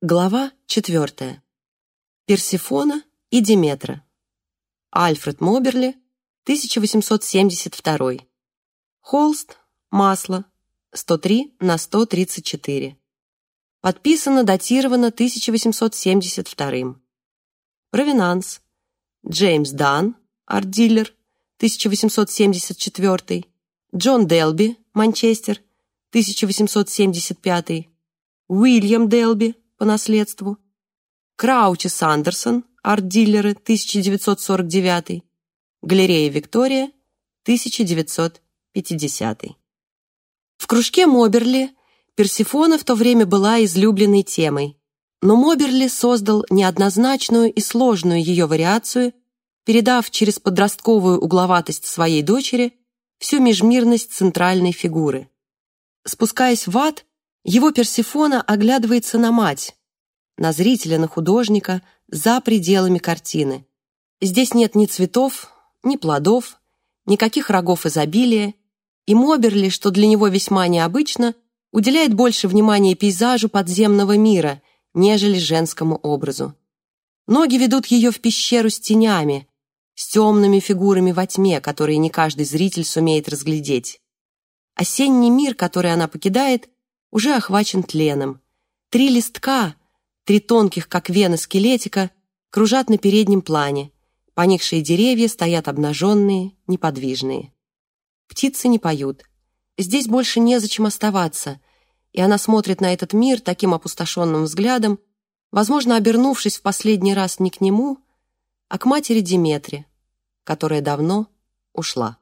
Глава четвертая. Персифона и Диметра. Альфред Моберли, 1872. Холст, масло, 103 на 134. Подписано, датировано 1872. Провинанс. Джеймс Дан, арт-дилер, 1874. Джон Делби, Манчестер, 1875. Уильям Делби, по наследству, Краучи Сандерсон, арт-дилеры, 1949, Галерея Виктория, 1950. В кружке Моберли Персифона в то время была излюбленной темой, но Моберли создал неоднозначную и сложную ее вариацию, передав через подростковую угловатость своей дочери всю межмирность центральной фигуры. Спускаясь в ад, его Персифона оглядывается на мать, на зрителя, на художника, за пределами картины. Здесь нет ни цветов, ни плодов, никаких рогов изобилия, и Моберли, что для него весьма необычно, уделяет больше внимания пейзажу подземного мира, нежели женскому образу. Ноги ведут ее в пещеру с тенями, с темными фигурами во тьме, которые не каждый зритель сумеет разглядеть. Осенний мир, который она покидает, уже охвачен тленом. Три листка, три тонких, как вена скелетика, кружат на переднем плане. Поникшие деревья стоят обнаженные, неподвижные. Птицы не поют. Здесь больше незачем оставаться, и она смотрит на этот мир таким опустошенным взглядом, возможно, обернувшись в последний раз не к нему, а к матери Диметре, которая давно ушла.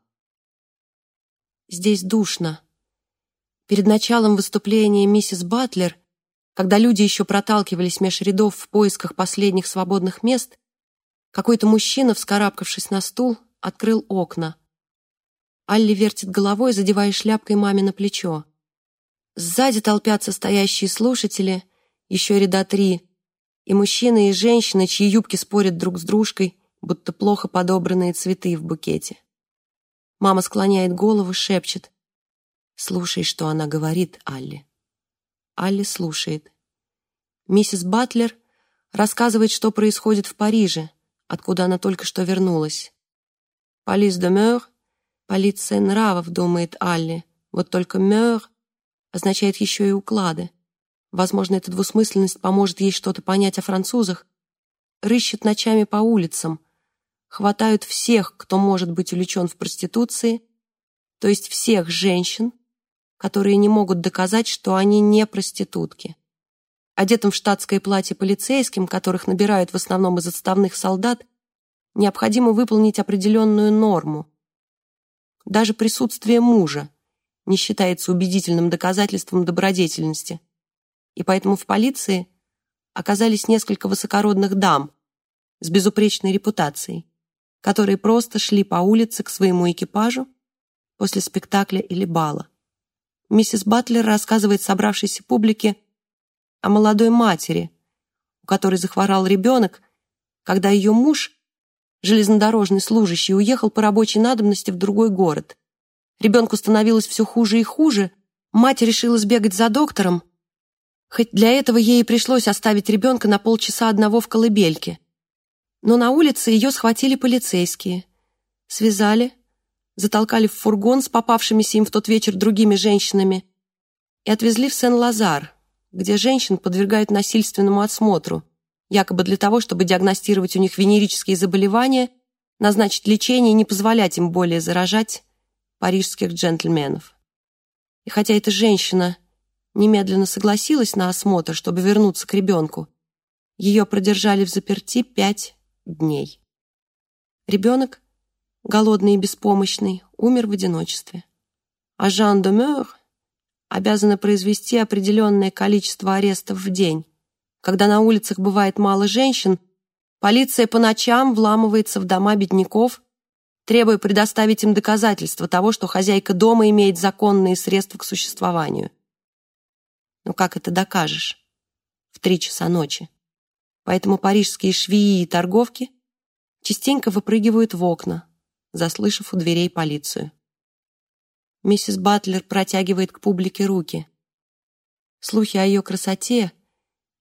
Здесь душно, Перед началом выступления миссис Батлер, когда люди еще проталкивались меж рядов в поисках последних свободных мест, какой-то мужчина, вскарабкавшись на стул, открыл окна. Алли вертит головой, задевая шляпкой маме на плечо. Сзади толпятся стоящие слушатели, еще ряда три, и мужчины и женщины, чьи юбки спорят друг с дружкой, будто плохо подобранные цветы в букете. Мама склоняет голову, шепчет. Слушай, что она говорит, Алли. Алли слушает. Миссис Батлер рассказывает, что происходит в Париже, откуда она только что вернулась. «Полис де мёр» — полиция нравов, думает Алли. Вот только «мёр» означает еще и уклады. Возможно, эта двусмысленность поможет ей что-то понять о французах. Рыщут ночами по улицам, хватают всех, кто может быть увлечен в проституции, то есть всех женщин, которые не могут доказать, что они не проститутки. Одетым в штатское платье полицейским, которых набирают в основном из отставных солдат, необходимо выполнить определенную норму. Даже присутствие мужа не считается убедительным доказательством добродетельности, и поэтому в полиции оказались несколько высокородных дам с безупречной репутацией, которые просто шли по улице к своему экипажу после спектакля или бала. Миссис Батлер рассказывает собравшейся публике о молодой матери, у которой захворал ребенок, когда ее муж, железнодорожный служащий, уехал по рабочей надобности в другой город. Ребенку становилось все хуже и хуже, мать решила сбегать за доктором, хоть для этого ей и пришлось оставить ребенка на полчаса одного в колыбельке. Но на улице ее схватили полицейские, связали, затолкали в фургон с попавшимися им в тот вечер другими женщинами и отвезли в Сен-Лазар, где женщин подвергают насильственному осмотру, якобы для того, чтобы диагностировать у них венерические заболевания, назначить лечение и не позволять им более заражать парижских джентльменов. И хотя эта женщина немедленно согласилась на осмотр, чтобы вернуться к ребенку, ее продержали в заперти пять дней. Ребенок голодный и беспомощный, умер в одиночестве. А Жан де Мёр обязана произвести определенное количество арестов в день. Когда на улицах бывает мало женщин, полиция по ночам вламывается в дома бедняков, требуя предоставить им доказательства того, что хозяйка дома имеет законные средства к существованию. Но как это докажешь? В три часа ночи. Поэтому парижские швеи и торговки частенько выпрыгивают в окна, заслышав у дверей полицию. Миссис Батлер протягивает к публике руки. Слухи о ее красоте,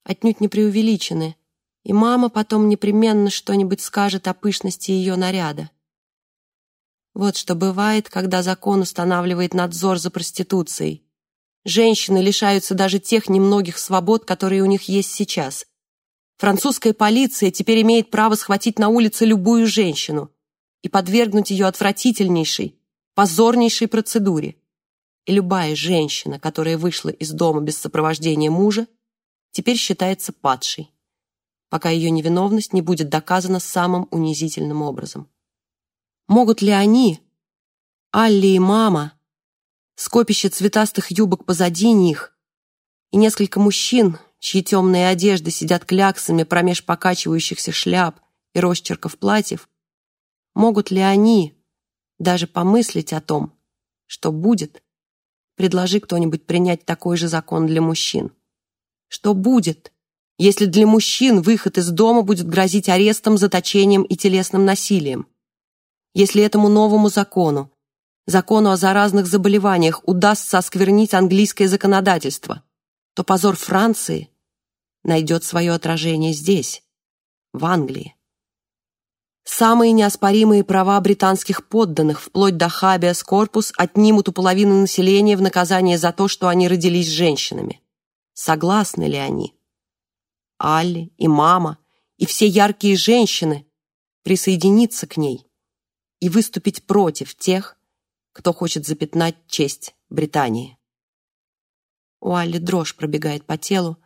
отнюдь не преувеличены, и мама потом непременно что-нибудь скажет о пышности ее наряда. Вот что бывает, когда закон устанавливает надзор за проституцией. Женщины лишаются даже тех немногих свобод, которые у них есть сейчас. Французская полиция теперь имеет право схватить на улице любую женщину и подвергнуть ее отвратительнейшей, позорнейшей процедуре. И любая женщина, которая вышла из дома без сопровождения мужа, теперь считается падшей, пока ее невиновность не будет доказана самым унизительным образом. Могут ли они, Алли и мама, скопище цветастых юбок позади них и несколько мужчин, чьи темные одежды сидят кляксами промеж покачивающихся шляп и росчерков платьев, могут ли они даже помыслить о том, что будет, предложи кто-нибудь принять такой же закон для мужчин? Что будет, если для мужчин выход из дома будет грозить арестом, заточением и телесным насилием? Если этому новому закону, закону о заразных заболеваниях, удастся осквернить английское законодательство, то позор Франции найдет свое отражение здесь, в Англии. Самые неоспоримые права британских подданных, вплоть до хабиас корпус, отнимут у половины населения в наказание за то, что они родились женщинами. Согласны ли они? Алли и мама, и все яркие женщины присоединиться к ней и выступить против тех, кто хочет запятнать честь Британии. У Алли дрожь пробегает по телу,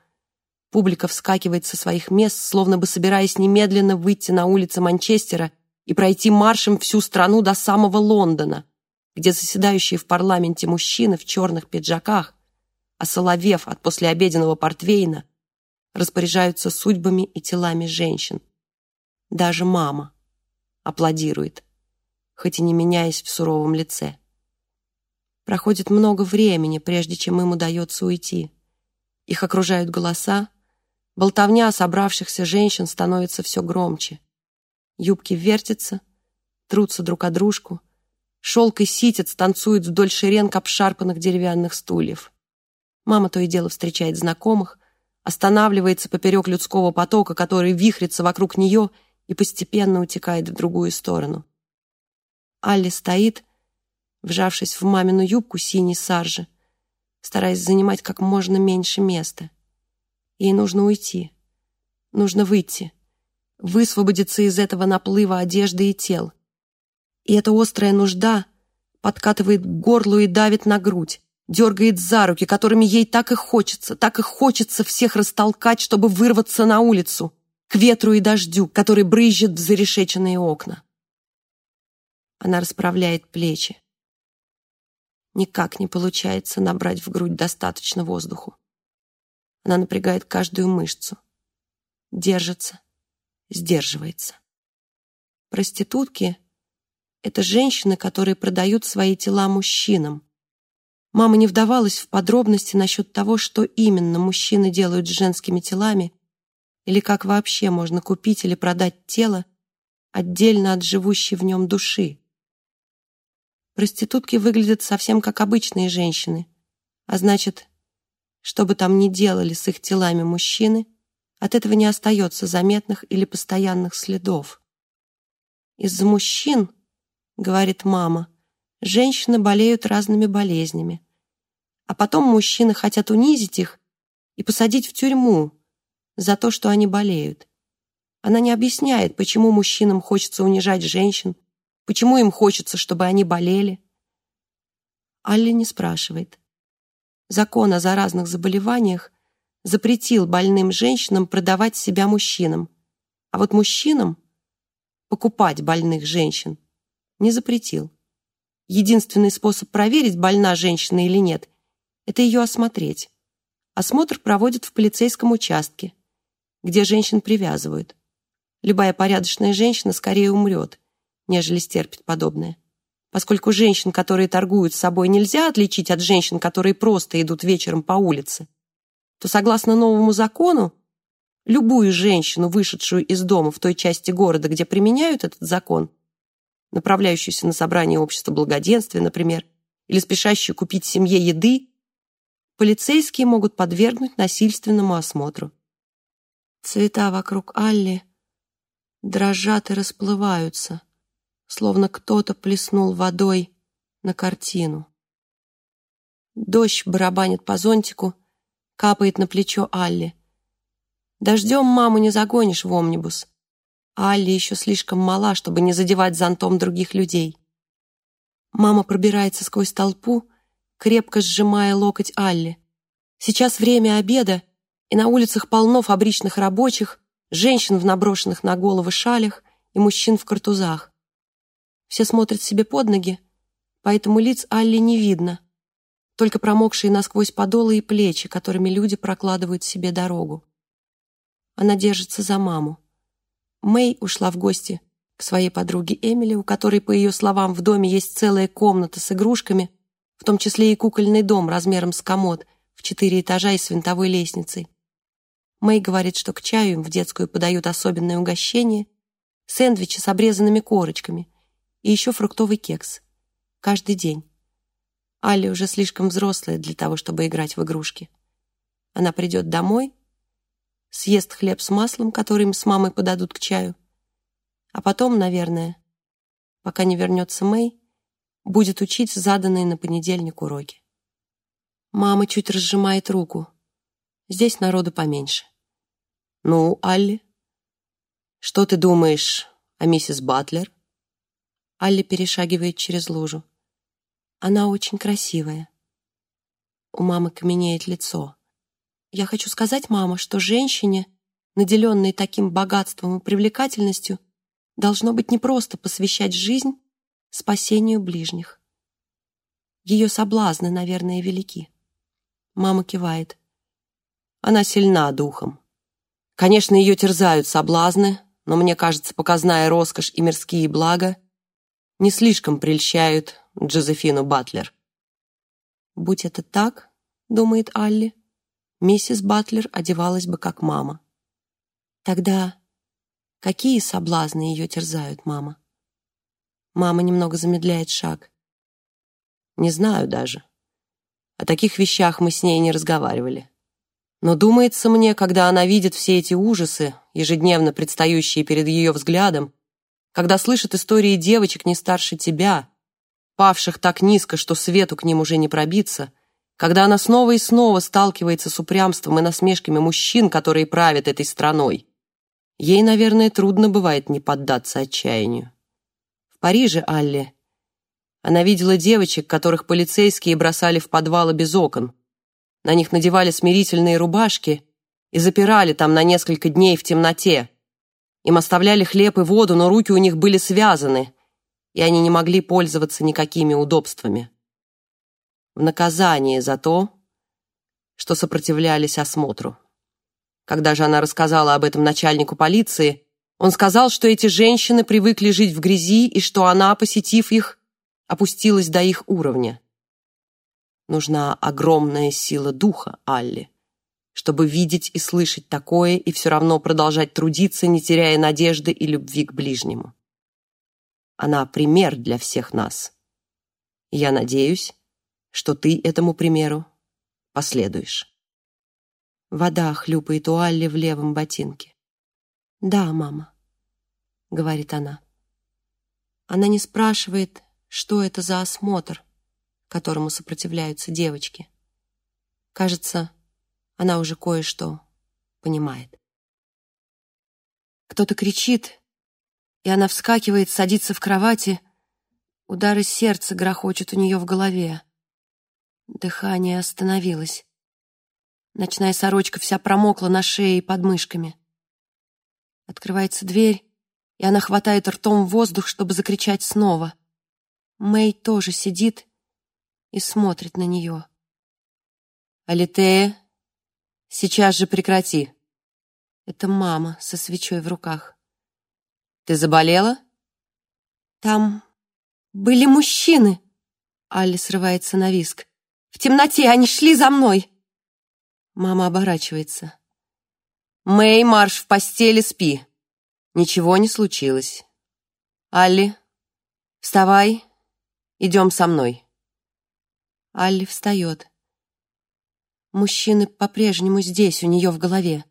Публика вскакивает со своих мест, словно бы собираясь немедленно выйти на улицы Манчестера и пройти маршем всю страну до самого Лондона, где заседающие в парламенте мужчины в черных пиджаках, осоловев от послеобеденного портвейна, распоряжаются судьбами и телами женщин. Даже мама аплодирует, хоть и не меняясь в суровом лице. Проходит много времени, прежде чем им удается уйти. Их окружают голоса, Болтовня собравшихся женщин становится все громче. Юбки вертятся, трутся друг о дружку. Шелк и ситец танцуют вдоль шеренг обшарпанных деревянных стульев. Мама то и дело встречает знакомых, останавливается поперек людского потока, который вихрится вокруг нее и постепенно утекает в другую сторону. Алли стоит, вжавшись в мамину юбку синей саржи, стараясь занимать как можно меньше места. Ей нужно уйти. Нужно выйти. Высвободиться из этого наплыва одежды и тел. И эта острая нужда подкатывает к горлу и давит на грудь, дергает за руки, которыми ей так и хочется, так и хочется всех растолкать, чтобы вырваться на улицу, к ветру и дождю, который брызжет в зарешеченные окна. Она расправляет плечи. Никак не получается набрать в грудь достаточно воздуху. Она напрягает каждую мышцу. Держится, сдерживается. Проститутки — это женщины, которые продают свои тела мужчинам. Мама не вдавалась в подробности насчет того, что именно мужчины делают с женскими телами или как вообще можно купить или продать тело отдельно от живущей в нем души. Проститутки выглядят совсем как обычные женщины, а значит, что бы там ни делали с их телами мужчины, от этого не остается заметных или постоянных следов. Из-за мужчин, говорит мама, женщины болеют разными болезнями, а потом мужчины хотят унизить их и посадить в тюрьму за то, что они болеют. Она не объясняет, почему мужчинам хочется унижать женщин, почему им хочется, чтобы они болели. Алли не спрашивает закон о заразных заболеваниях запретил больным женщинам продавать себя мужчинам, а вот мужчинам покупать больных женщин не запретил. Единственный способ проверить, больна женщина или нет, это ее осмотреть. Осмотр проводят в полицейском участке, где женщин привязывают. Любая порядочная женщина скорее умрет, нежели стерпит подобное. Поскольку женщин, которые торгуют собой, нельзя отличить от женщин, которые просто идут вечером по улице, то, согласно новому закону, любую женщину, вышедшую из дома в той части города, где применяют этот закон, направляющуюся на собрание общества благоденствия, например, или спешащую купить семье еды, полицейские могут подвергнуть насильственному осмотру. Цвета вокруг Алли дрожат и расплываются, словно кто-то плеснул водой на картину. Дождь барабанит по зонтику, капает на плечо Алли. Дождем маму не загонишь в омнибус. Алли еще слишком мала, чтобы не задевать зонтом других людей. Мама пробирается сквозь толпу, крепко сжимая локоть Алли. Сейчас время обеда, и на улицах полно фабричных рабочих, женщин в наброшенных на головы шалях и мужчин в картузах. Все смотрят себе под ноги, поэтому лиц Алли не видно, только промокшие насквозь подолы и плечи, которыми люди прокладывают себе дорогу. Она держится за маму. Мэй ушла в гости к своей подруге Эмили, у которой, по ее словам, в доме есть целая комната с игрушками, в том числе и кукольный дом размером с комод в четыре этажа и с винтовой лестницей. Мэй говорит, что к чаю им в детскую подают особенное угощение, сэндвичи с обрезанными корочками и еще фруктовый кекс. Каждый день. Алли уже слишком взрослая для того, чтобы играть в игрушки. Она придет домой съест хлеб с маслом, который им с мамой подадут к чаю. А потом, наверное, пока не вернется Мэй, будет учить заданные на понедельник уроки. Мама чуть разжимает руку. Здесь народу поменьше. «Ну, Алли, что ты думаешь о миссис Батлер?» Алли перешагивает через лужу. Она очень красивая. У мамы каменеет лицо. Я хочу сказать, мама, что женщине, наделенной таким богатством и привлекательностью, должно быть непросто посвящать жизнь спасению ближних. Ее соблазны, наверное, велики. Мама кивает. Она сильна духом. Конечно, ее терзают соблазны, но мне кажется, показная роскошь и мирские блага не слишком прельщают Джозефину Батлер. «Будь это так, — думает Алли, миссис Батлер одевалась бы как мама. Тогда какие соблазны ее терзают, мама? Мама немного замедляет шаг. Не знаю даже. О таких вещах мы с ней не разговаривали. Но думается мне, когда она видит все эти ужасы, ежедневно предстающие перед ее взглядом, когда слышит истории девочек не старше тебя, павших так низко, что свету к ним уже не пробиться, когда она снова и снова сталкивается с упрямством и насмешками мужчин, которые правят этой страной. Ей, наверное, трудно бывает не поддаться отчаянию. В Париже Алле она видела девочек, которых полицейские бросали в подвалы без окон. На них надевали смирительные рубашки и запирали там на несколько дней в темноте. Им оставляли хлеб и воду, но руки у них были связаны, и они не могли пользоваться никакими удобствами в наказание за то, что сопротивлялись осмотру. Когда же она рассказала об этом начальнику полиции, он сказал, что эти женщины привыкли жить в грязи и что она, посетив их, опустилась до их уровня. Нужна огромная сила духа Алли, чтобы видеть и слышать такое и все равно продолжать трудиться, не теряя надежды и любви к ближнему. Она пример для всех нас. я надеюсь, что ты этому примеру последуешь. Вода хлюпает у Алли в левом ботинке. «Да, мама», — говорит она. Она не спрашивает, что это за осмотр, которому сопротивляются девочки. Кажется, она уже кое-что понимает. Кто-то кричит, и она вскакивает, садится в кровати. Удары сердца грохочут у нее в голове. Дыхание остановилось. Ночная сорочка вся промокла на шее и подмышками. Открывается дверь, и она хватает ртом воздух, чтобы закричать снова. Мэй тоже сидит и смотрит на нее. «Алитея, сейчас же прекрати!» Это мама со свечой в руках. «Ты заболела?» «Там были мужчины!» Алли срывается на виск. В темноте они шли за мной!» Мама оборачивается. «Мэй, марш в постели, спи. Ничего не случилось. Алли, вставай, идем со мной». Алли встает. Мужчины по-прежнему здесь, у нее в голове.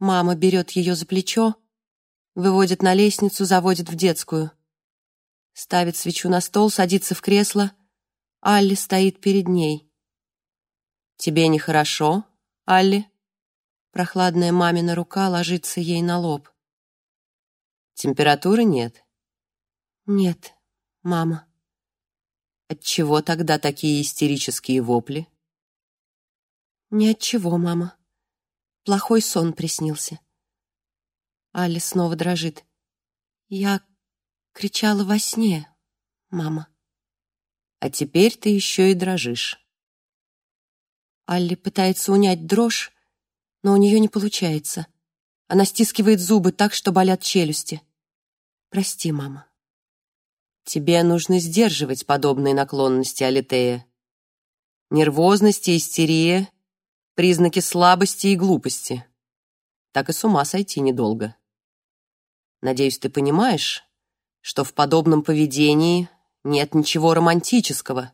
Мама берет ее за плечо, выводит на лестницу, заводит в детскую. Ставит свечу на стол, садится в кресло. Алли стоит перед ней. «Тебе нехорошо, Алли?» Прохладная мамина рука ложится ей на лоб. «Температуры нет?» «Нет, мама». «Отчего тогда такие истерические вопли?» «Ни от чего, мама. Плохой сон приснился». Али снова дрожит. «Я кричала во сне, мама». «А теперь ты еще и дрожишь». Алли пытается унять дрожь, но у нее не получается. Она стискивает зубы так, что болят челюсти. «Прости, мама». «Тебе нужно сдерживать подобные наклонности, Алитея. Нервозность и истерия признаки слабости и глупости. Так и с ума сойти недолго. Надеюсь, ты понимаешь, что в подобном поведении нет ничего романтического,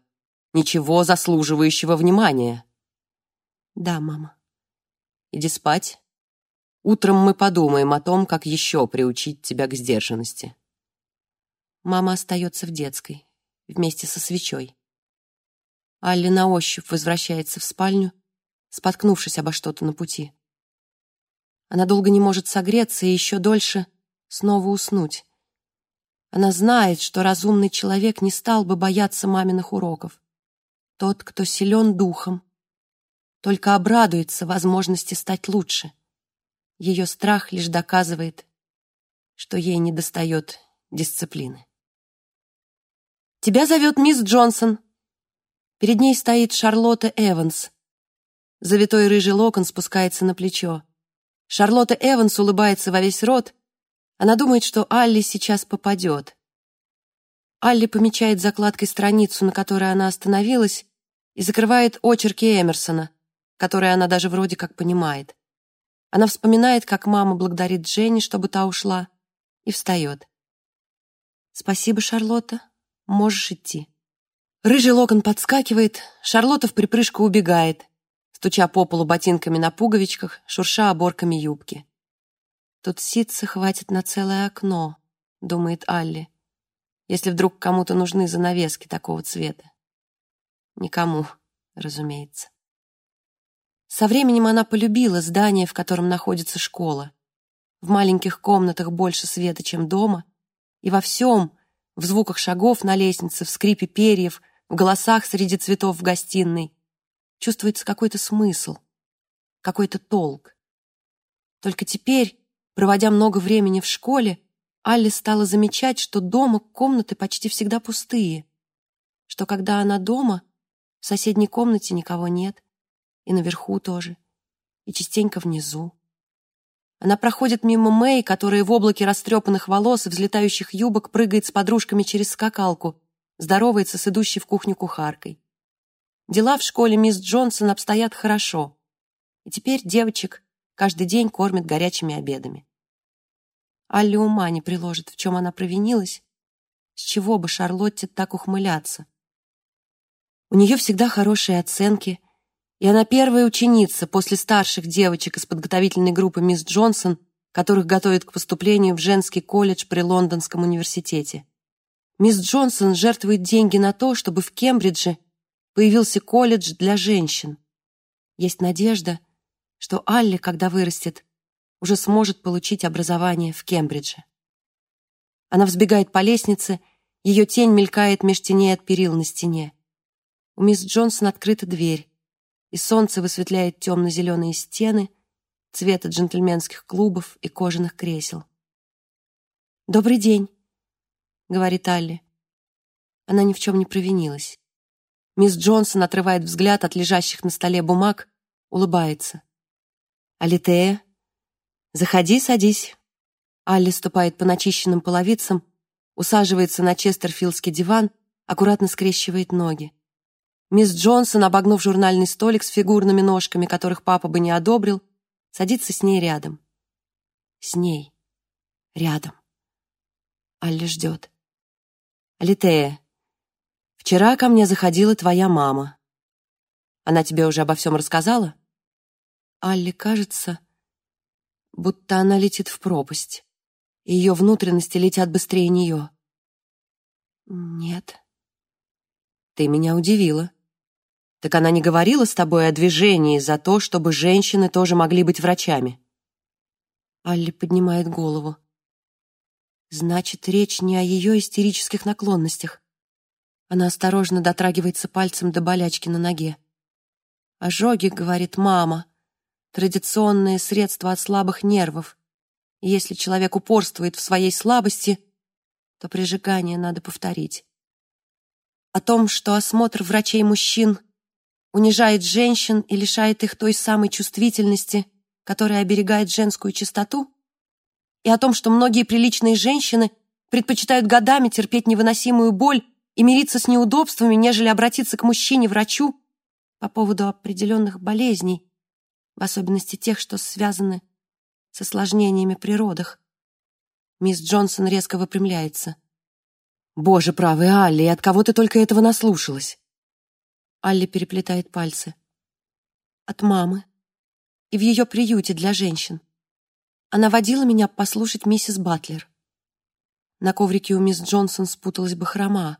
ничего заслуживающего внимания. Да, мама. Иди спать. Утром мы подумаем о том, как еще приучить тебя к сдержанности. Мама остается в детской, вместе со свечой. Алли на ощупь возвращается в спальню, споткнувшись обо что-то на пути. Она долго не может согреться и еще дольше снова уснуть. Она знает, что разумный человек не стал бы бояться маминых уроков. Тот, кто силен духом, только обрадуется возможности стать лучше. Ее страх лишь доказывает, что ей недостает дисциплины. «Тебя зовет мисс Джонсон». Перед ней стоит Шарлотта Эванс, Завитой рыжий локон спускается на плечо. Шарлотта Эванс улыбается во весь рот. Она думает, что Алли сейчас попадет. Алли помечает закладкой страницу, на которой она остановилась, и закрывает очерки Эмерсона, которые она даже вроде как понимает. Она вспоминает, как мама благодарит Дженни, чтобы та ушла, и встает. «Спасибо, Шарлотта. Можешь идти». Рыжий локон подскакивает, Шарлотта в припрыжку убегает стуча по полу ботинками на пуговичках, шурша оборками юбки. «Тут ситца хватит на целое окно», — думает Алли, «если вдруг кому-то нужны занавески такого цвета». Никому, разумеется. Со временем она полюбила здание, в котором находится школа. В маленьких комнатах больше света, чем дома, и во всем, в звуках шагов на лестнице, в скрипе перьев, в голосах среди цветов в гостиной, чувствуется какой-то смысл, какой-то толк. Только теперь, проводя много времени в школе, Алли стала замечать, что дома комнаты почти всегда пустые, что когда она дома, в соседней комнате никого нет, и наверху тоже, и частенько внизу. Она проходит мимо Мэй, которая в облаке растрепанных волос и взлетающих юбок прыгает с подружками через скакалку, здоровается с идущей в кухню кухаркой. Дела в школе мисс Джонсон обстоят хорошо, и теперь девочек каждый день кормят горячими обедами. Алли ума не приложит, в чем она провинилась, с чего бы Шарлотте так ухмыляться. У нее всегда хорошие оценки, и она первая ученица после старших девочек из подготовительной группы мисс Джонсон, которых готовят к поступлению в женский колледж при Лондонском университете. Мисс Джонсон жертвует деньги на то, чтобы в Кембридже появился колледж для женщин. Есть надежда, что Алли, когда вырастет, уже сможет получить образование в Кембридже. Она взбегает по лестнице, ее тень мелькает меж теней от перил на стене. У мисс Джонсон открыта дверь, и солнце высветляет темно-зеленые стены, цвета джентльменских клубов и кожаных кресел. «Добрый день», — говорит Алли. Она ни в чем не провинилась. Мисс Джонсон отрывает взгляд от лежащих на столе бумаг, улыбается. «Алитея, заходи, садись». Алли ступает по начищенным половицам, усаживается на честерфилдский диван, аккуратно скрещивает ноги. Мисс Джонсон, обогнув журнальный столик с фигурными ножками, которых папа бы не одобрил, садится с ней рядом. С ней. Рядом. Алли ждет. «Алитея, Вчера ко мне заходила твоя мама. Она тебе уже обо всем рассказала? Алле кажется, будто она летит в пропасть, и ее внутренности летят быстрее нее. «Нет». «Ты меня удивила. Так она не говорила с тобой о движении за то, чтобы женщины тоже могли быть врачами?» Алли поднимает голову. Значит, речь не о ее истерических наклонностях. Она осторожно дотрагивается пальцем до болячки на ноге. «Ожоги», — говорит мама, — «традиционное средство от слабых нервов. И если человек упорствует в своей слабости, то прижигание надо повторить». О том, что осмотр врачей-мужчин унижает женщин и лишает их той самой чувствительности, которая оберегает женскую чистоту, и о том, что многие приличные женщины предпочитают годами терпеть невыносимую боль и мириться с неудобствами, нежели обратиться к мужчине-врачу по поводу определенных болезней, в особенности тех, что связаны с осложнениями при родах. Мисс Джонсон резко выпрямляется. «Боже правый, Алли, от кого ты только этого наслушалась?» Алли переплетает пальцы. «От мамы. И в ее приюте для женщин. Она водила меня послушать миссис Батлер. На коврике у мисс Джонсон спуталась бахрома.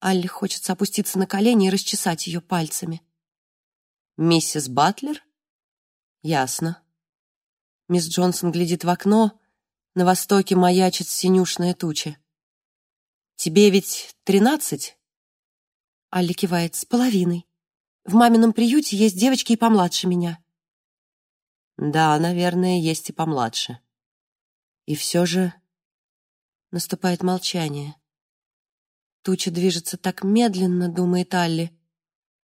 Алле хочется опуститься на колени и расчесать ее пальцами. «Миссис Батлер?» «Ясно». Мисс Джонсон глядит в окно. На востоке маячит синюшная туча. «Тебе ведь тринадцать?» Алли кивает с половиной. «В мамином приюте есть девочки и помладше меня. Да, наверное, есть и помладше. И все же наступает молчание. Туча движется так медленно, думает Алли,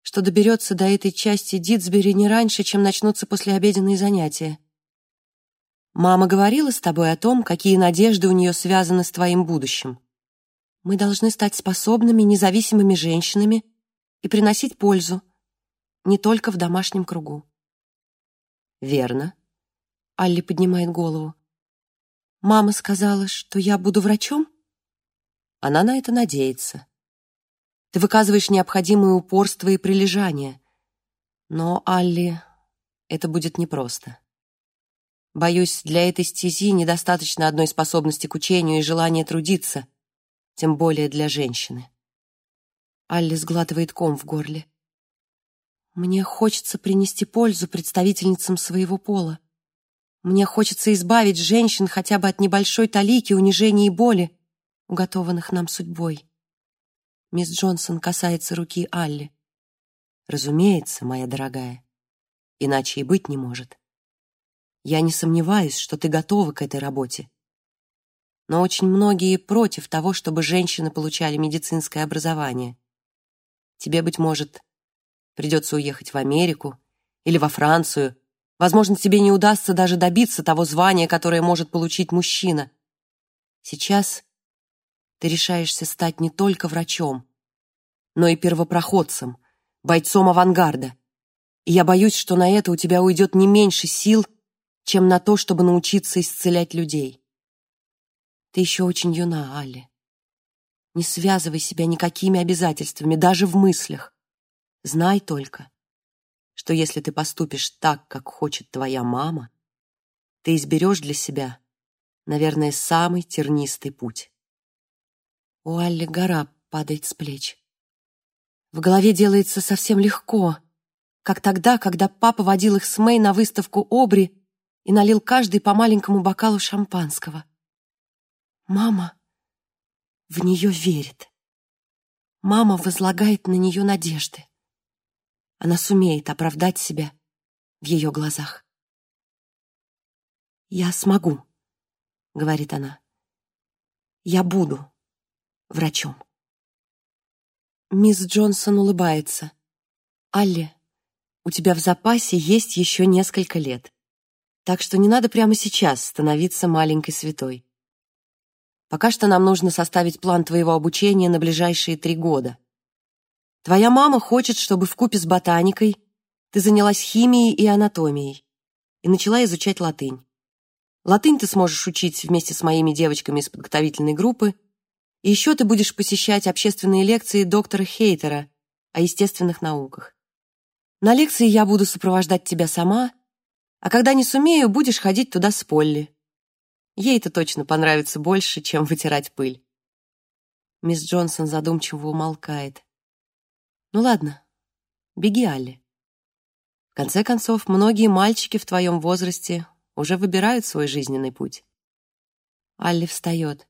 что доберется до этой части Дитсбери не раньше, чем начнутся послеобеденные занятия. Мама говорила с тобой о том, какие надежды у нее связаны с твоим будущим. Мы должны стать способными, независимыми женщинами и приносить пользу не только в домашнем кругу. «Верно». Алли поднимает голову. «Мама сказала, что я буду врачом?» Она на это надеется. Ты выказываешь необходимое упорство и прилежание. Но, Алли, это будет непросто. Боюсь, для этой стези недостаточно одной способности к учению и желания трудиться, тем более для женщины. Алли сглатывает ком в горле. Мне хочется принести пользу представительницам своего пола. Мне хочется избавить женщин хотя бы от небольшой талики унижения и боли, уготованных нам судьбой. Мисс Джонсон касается руки Алли. Разумеется, моя дорогая, иначе и быть не может. Я не сомневаюсь, что ты готова к этой работе. Но очень многие против того, чтобы женщины получали медицинское образование. Тебе, быть может, Придется уехать в Америку или во Францию. Возможно, тебе не удастся даже добиться того звания, которое может получить мужчина. Сейчас ты решаешься стать не только врачом, но и первопроходцем, бойцом авангарда. И я боюсь, что на это у тебя уйдет не меньше сил, чем на то, чтобы научиться исцелять людей. Ты еще очень юна, Алли. Не связывай себя никакими обязательствами, даже в мыслях. Знай только, что если ты поступишь так, как хочет твоя мама, ты изберешь для себя, наверное, самый тернистый путь. У Алли гора падает с плеч. В голове делается совсем легко, как тогда, когда папа водил их с Мэй на выставку Обри и налил каждый по маленькому бокалу шампанского. Мама в нее верит. Мама возлагает на нее надежды она сумеет оправдать себя в ее глазах. «Я смогу», — говорит она. «Я буду врачом». Мисс Джонсон улыбается. «Алли, у тебя в запасе есть еще несколько лет, так что не надо прямо сейчас становиться маленькой святой. Пока что нам нужно составить план твоего обучения на ближайшие три года. Твоя мама хочет, чтобы в купе с ботаникой ты занялась химией и анатомией и начала изучать латынь. Латынь ты сможешь учить вместе с моими девочками из подготовительной группы, еще ты будешь посещать общественные лекции доктора Хейтера о естественных науках. На лекции я буду сопровождать тебя сама, А когда не сумею, будешь ходить туда с Полли. Ей это точно понравится больше, чем вытирать пыль. Мисс Джонсон задумчиво умолкает. Ну ладно, беги, Алли. В конце концов, многие мальчики в твоем возрасте уже выбирают свой жизненный путь. Алли встает.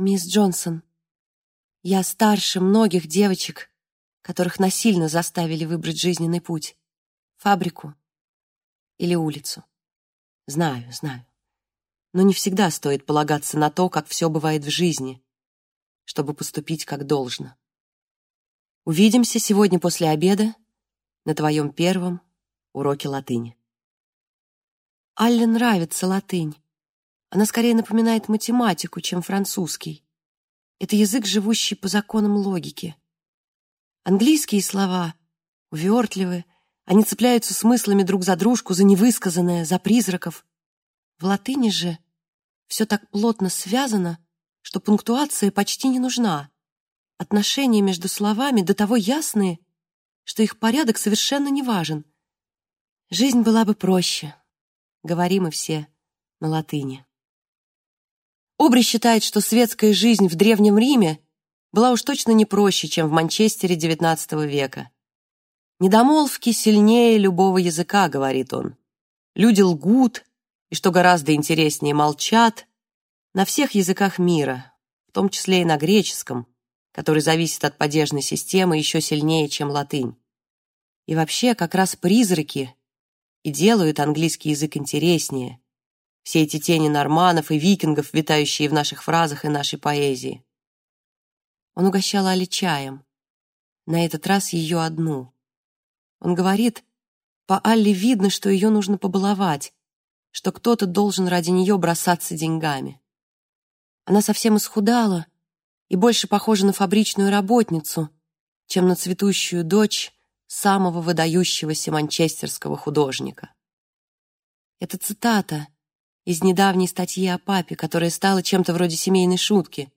«Мисс Джонсон, я старше многих девочек, которых насильно заставили выбрать жизненный путь. Фабрику или улицу. Знаю, знаю. Но не всегда стоит полагаться на то, как все бывает в жизни, чтобы поступить как должно. Увидимся сегодня после обеда на твоем первом уроке латыни. Алле нравится латынь. Она скорее напоминает математику, чем французский. Это язык, живущий по законам логики. Английские слова увертливы, они цепляются смыслами друг за дружку, за невысказанное, за призраков. В латыни же все так плотно связано, что пунктуация почти не нужна. Отношения между словами до того ясные, что их порядок совершенно не важен. Жизнь была бы проще, говорим мы все на латыни. Обри считает, что светская жизнь в Древнем Риме была уж точно не проще, чем в Манчестере XIX века. «Недомолвки сильнее любого языка», — говорит он. «Люди лгут, и, что гораздо интереснее, молчат на всех языках мира, в том числе и на греческом, который зависит от падежной системы еще сильнее, чем латынь. И вообще, как раз призраки и делают английский язык интереснее, все эти тени норманов и викингов, витающие в наших фразах и нашей поэзии. Он угощал Али чаем, на этот раз ее одну. Он говорит, по Алле видно, что ее нужно побаловать, что кто-то должен ради нее бросаться деньгами. Она совсем исхудала и больше похожа на фабричную работницу, чем на цветущую дочь самого выдающегося манчестерского художника. Это цитата из недавней статьи о папе, которая стала чем-то вроде семейной шутки.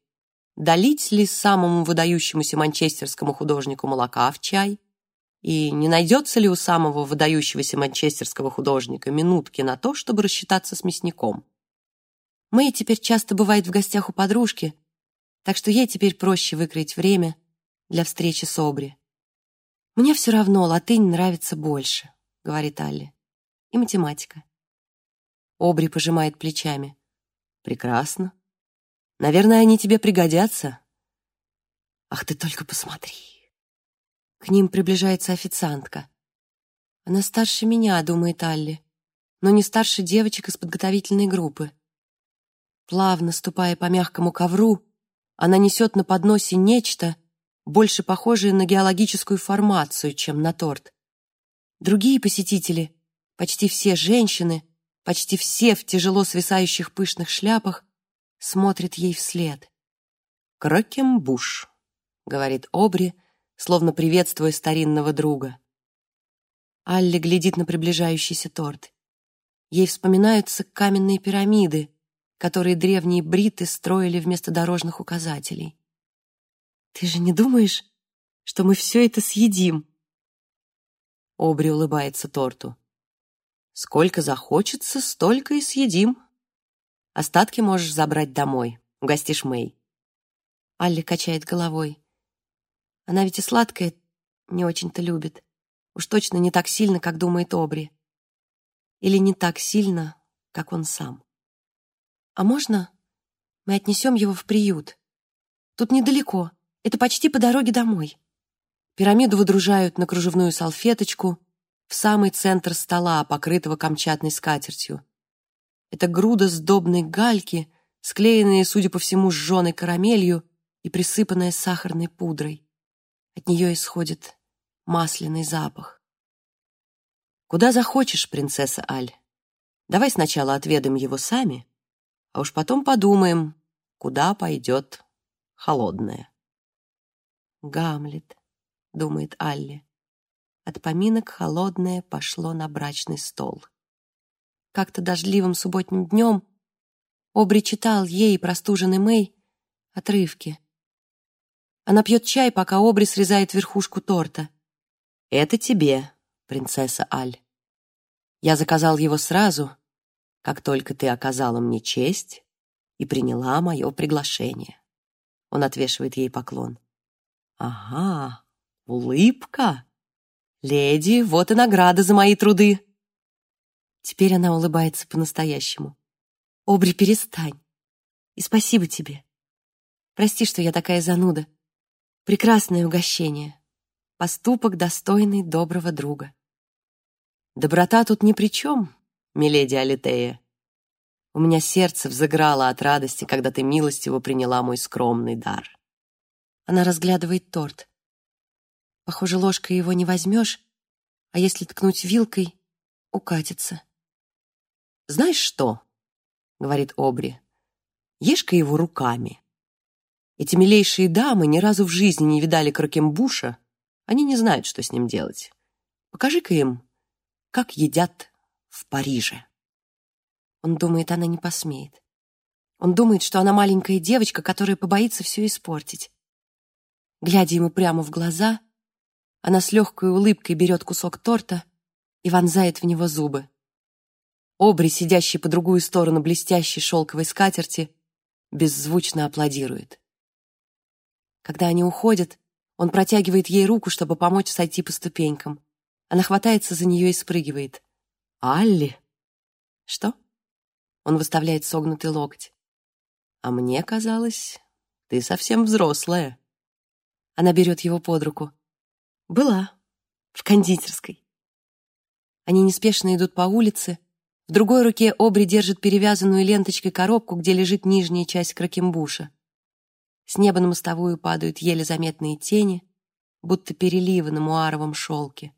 Долить ли самому выдающемуся манчестерскому художнику молока в чай? И не найдется ли у самого выдающегося манчестерского художника минутки на то, чтобы рассчитаться с мясником? Мэй теперь часто бывает в гостях у подружки, так что ей теперь проще выкроить время для встречи с Обри. «Мне все равно, латынь нравится больше», — говорит Алли. «И математика». Обри пожимает плечами. Прекрасно. Наверное, они тебе пригодятся. Ах ты только посмотри. К ним приближается официантка. Она старше меня, думает Алли, но не старше девочек из подготовительной группы. Плавно ступая по мягкому ковру, она несет на подносе нечто, больше похожее на геологическую формацию, чем на торт. Другие посетители, почти все женщины, Почти все в тяжело свисающих пышных шляпах смотрят ей вслед. «Крокембуш», — говорит Обри, словно приветствуя старинного друга. Алли глядит на приближающийся торт. Ей вспоминаются каменные пирамиды, которые древние бриты строили вместо дорожных указателей. «Ты же не думаешь, что мы все это съедим?» Обри улыбается торту. Сколько захочется, столько и съедим. Остатки можешь забрать домой. Угостишь Мэй. Алли качает головой. Она ведь и сладкое не очень-то любит. Уж точно не так сильно, как думает Обри. Или не так сильно, как он сам. А можно мы отнесем его в приют? Тут недалеко. Это почти по дороге домой. Пирамиду выдружают на кружевную салфеточку — в самый центр стола, покрытого камчатной скатертью. Это груда сдобной гальки, склеенная, судя по всему, сжженной карамелью и присыпанная сахарной пудрой. От нее исходит масляный запах. Куда захочешь, принцесса Аль. Давай сначала отведаем его сами, а уж потом подумаем, куда пойдет холодное. Гамлет, думает Алли. От поминок холодное пошло на брачный стол. Как-то дождливым субботним днем Обри читал ей, простуженный Мэй, отрывки. Она пьет чай, пока Обри срезает верхушку торта. «Это тебе, принцесса Аль». Я заказал его сразу, как только ты оказала мне честь и приняла мое приглашение. Он отвешивает ей поклон. Ага, улыбка. Леди, вот и награда за мои труды. Теперь она улыбается по-настоящему. Обри, перестань. И спасибо тебе. Прости, что я такая зануда. Прекрасное угощение. Поступок, достойный доброго друга. Доброта тут ни при чем, миледи Алитея. У меня сердце взыграло от радости, когда ты милостиво приняла мой скромный дар. Она разглядывает торт. Похоже, ложкой его не возьмешь, а если ткнуть вилкой, укатится. «Знаешь что?» — говорит Обри. «Ешь-ка его руками». Эти милейшие дамы ни разу в жизни не видали Кракембуша, они не знают, что с ним делать. Покажи-ка им, как едят в Париже. Он думает, она не посмеет. Он думает, что она маленькая девочка, которая побоится все испортить. Глядя ему прямо в глаза, она с легкой улыбкой берет кусок торта и вонзает в него зубы. Обри, сидящий по другую сторону блестящей шелковой скатерти, беззвучно аплодирует. Когда они уходят, он протягивает ей руку, чтобы помочь сойти по ступенькам. Она хватается за нее и спрыгивает. «Алли?» «Что?» Он выставляет согнутый локоть. «А мне казалось, ты совсем взрослая». Она берет его под руку. «Была. В кондитерской». Они неспешно идут по улице. В другой руке Обри держит перевязанную ленточкой коробку, где лежит нижняя часть кракембуша. С неба на мостовую падают еле заметные тени, будто переливы на муаровом шелке.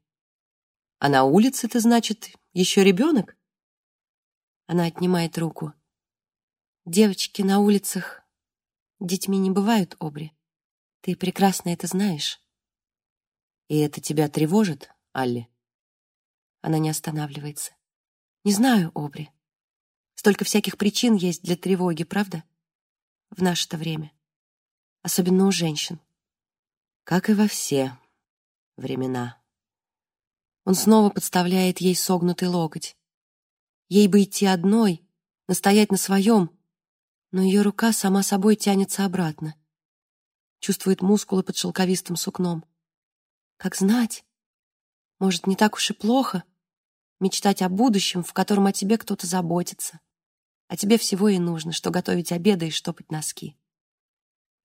А на улице ты, значит, еще ребенок? Она отнимает руку. Девочки на улицах детьми не бывают, Обри. Ты прекрасно это знаешь. И это тебя тревожит, Алли? Она не останавливается. Не знаю, Обри. Столько всяких причин есть для тревоги, правда? В наше-то время. Особенно у женщин. Как и во все времена. Он снова подставляет ей согнутый локоть. Ей бы идти одной, настоять на своем, но ее рука сама собой тянется обратно. Чувствует мускулы под шелковистым сукном. Как знать, может, не так уж и плохо мечтать о будущем, в котором о тебе кто-то заботится. А тебе всего и нужно, что готовить обеды и штопать носки.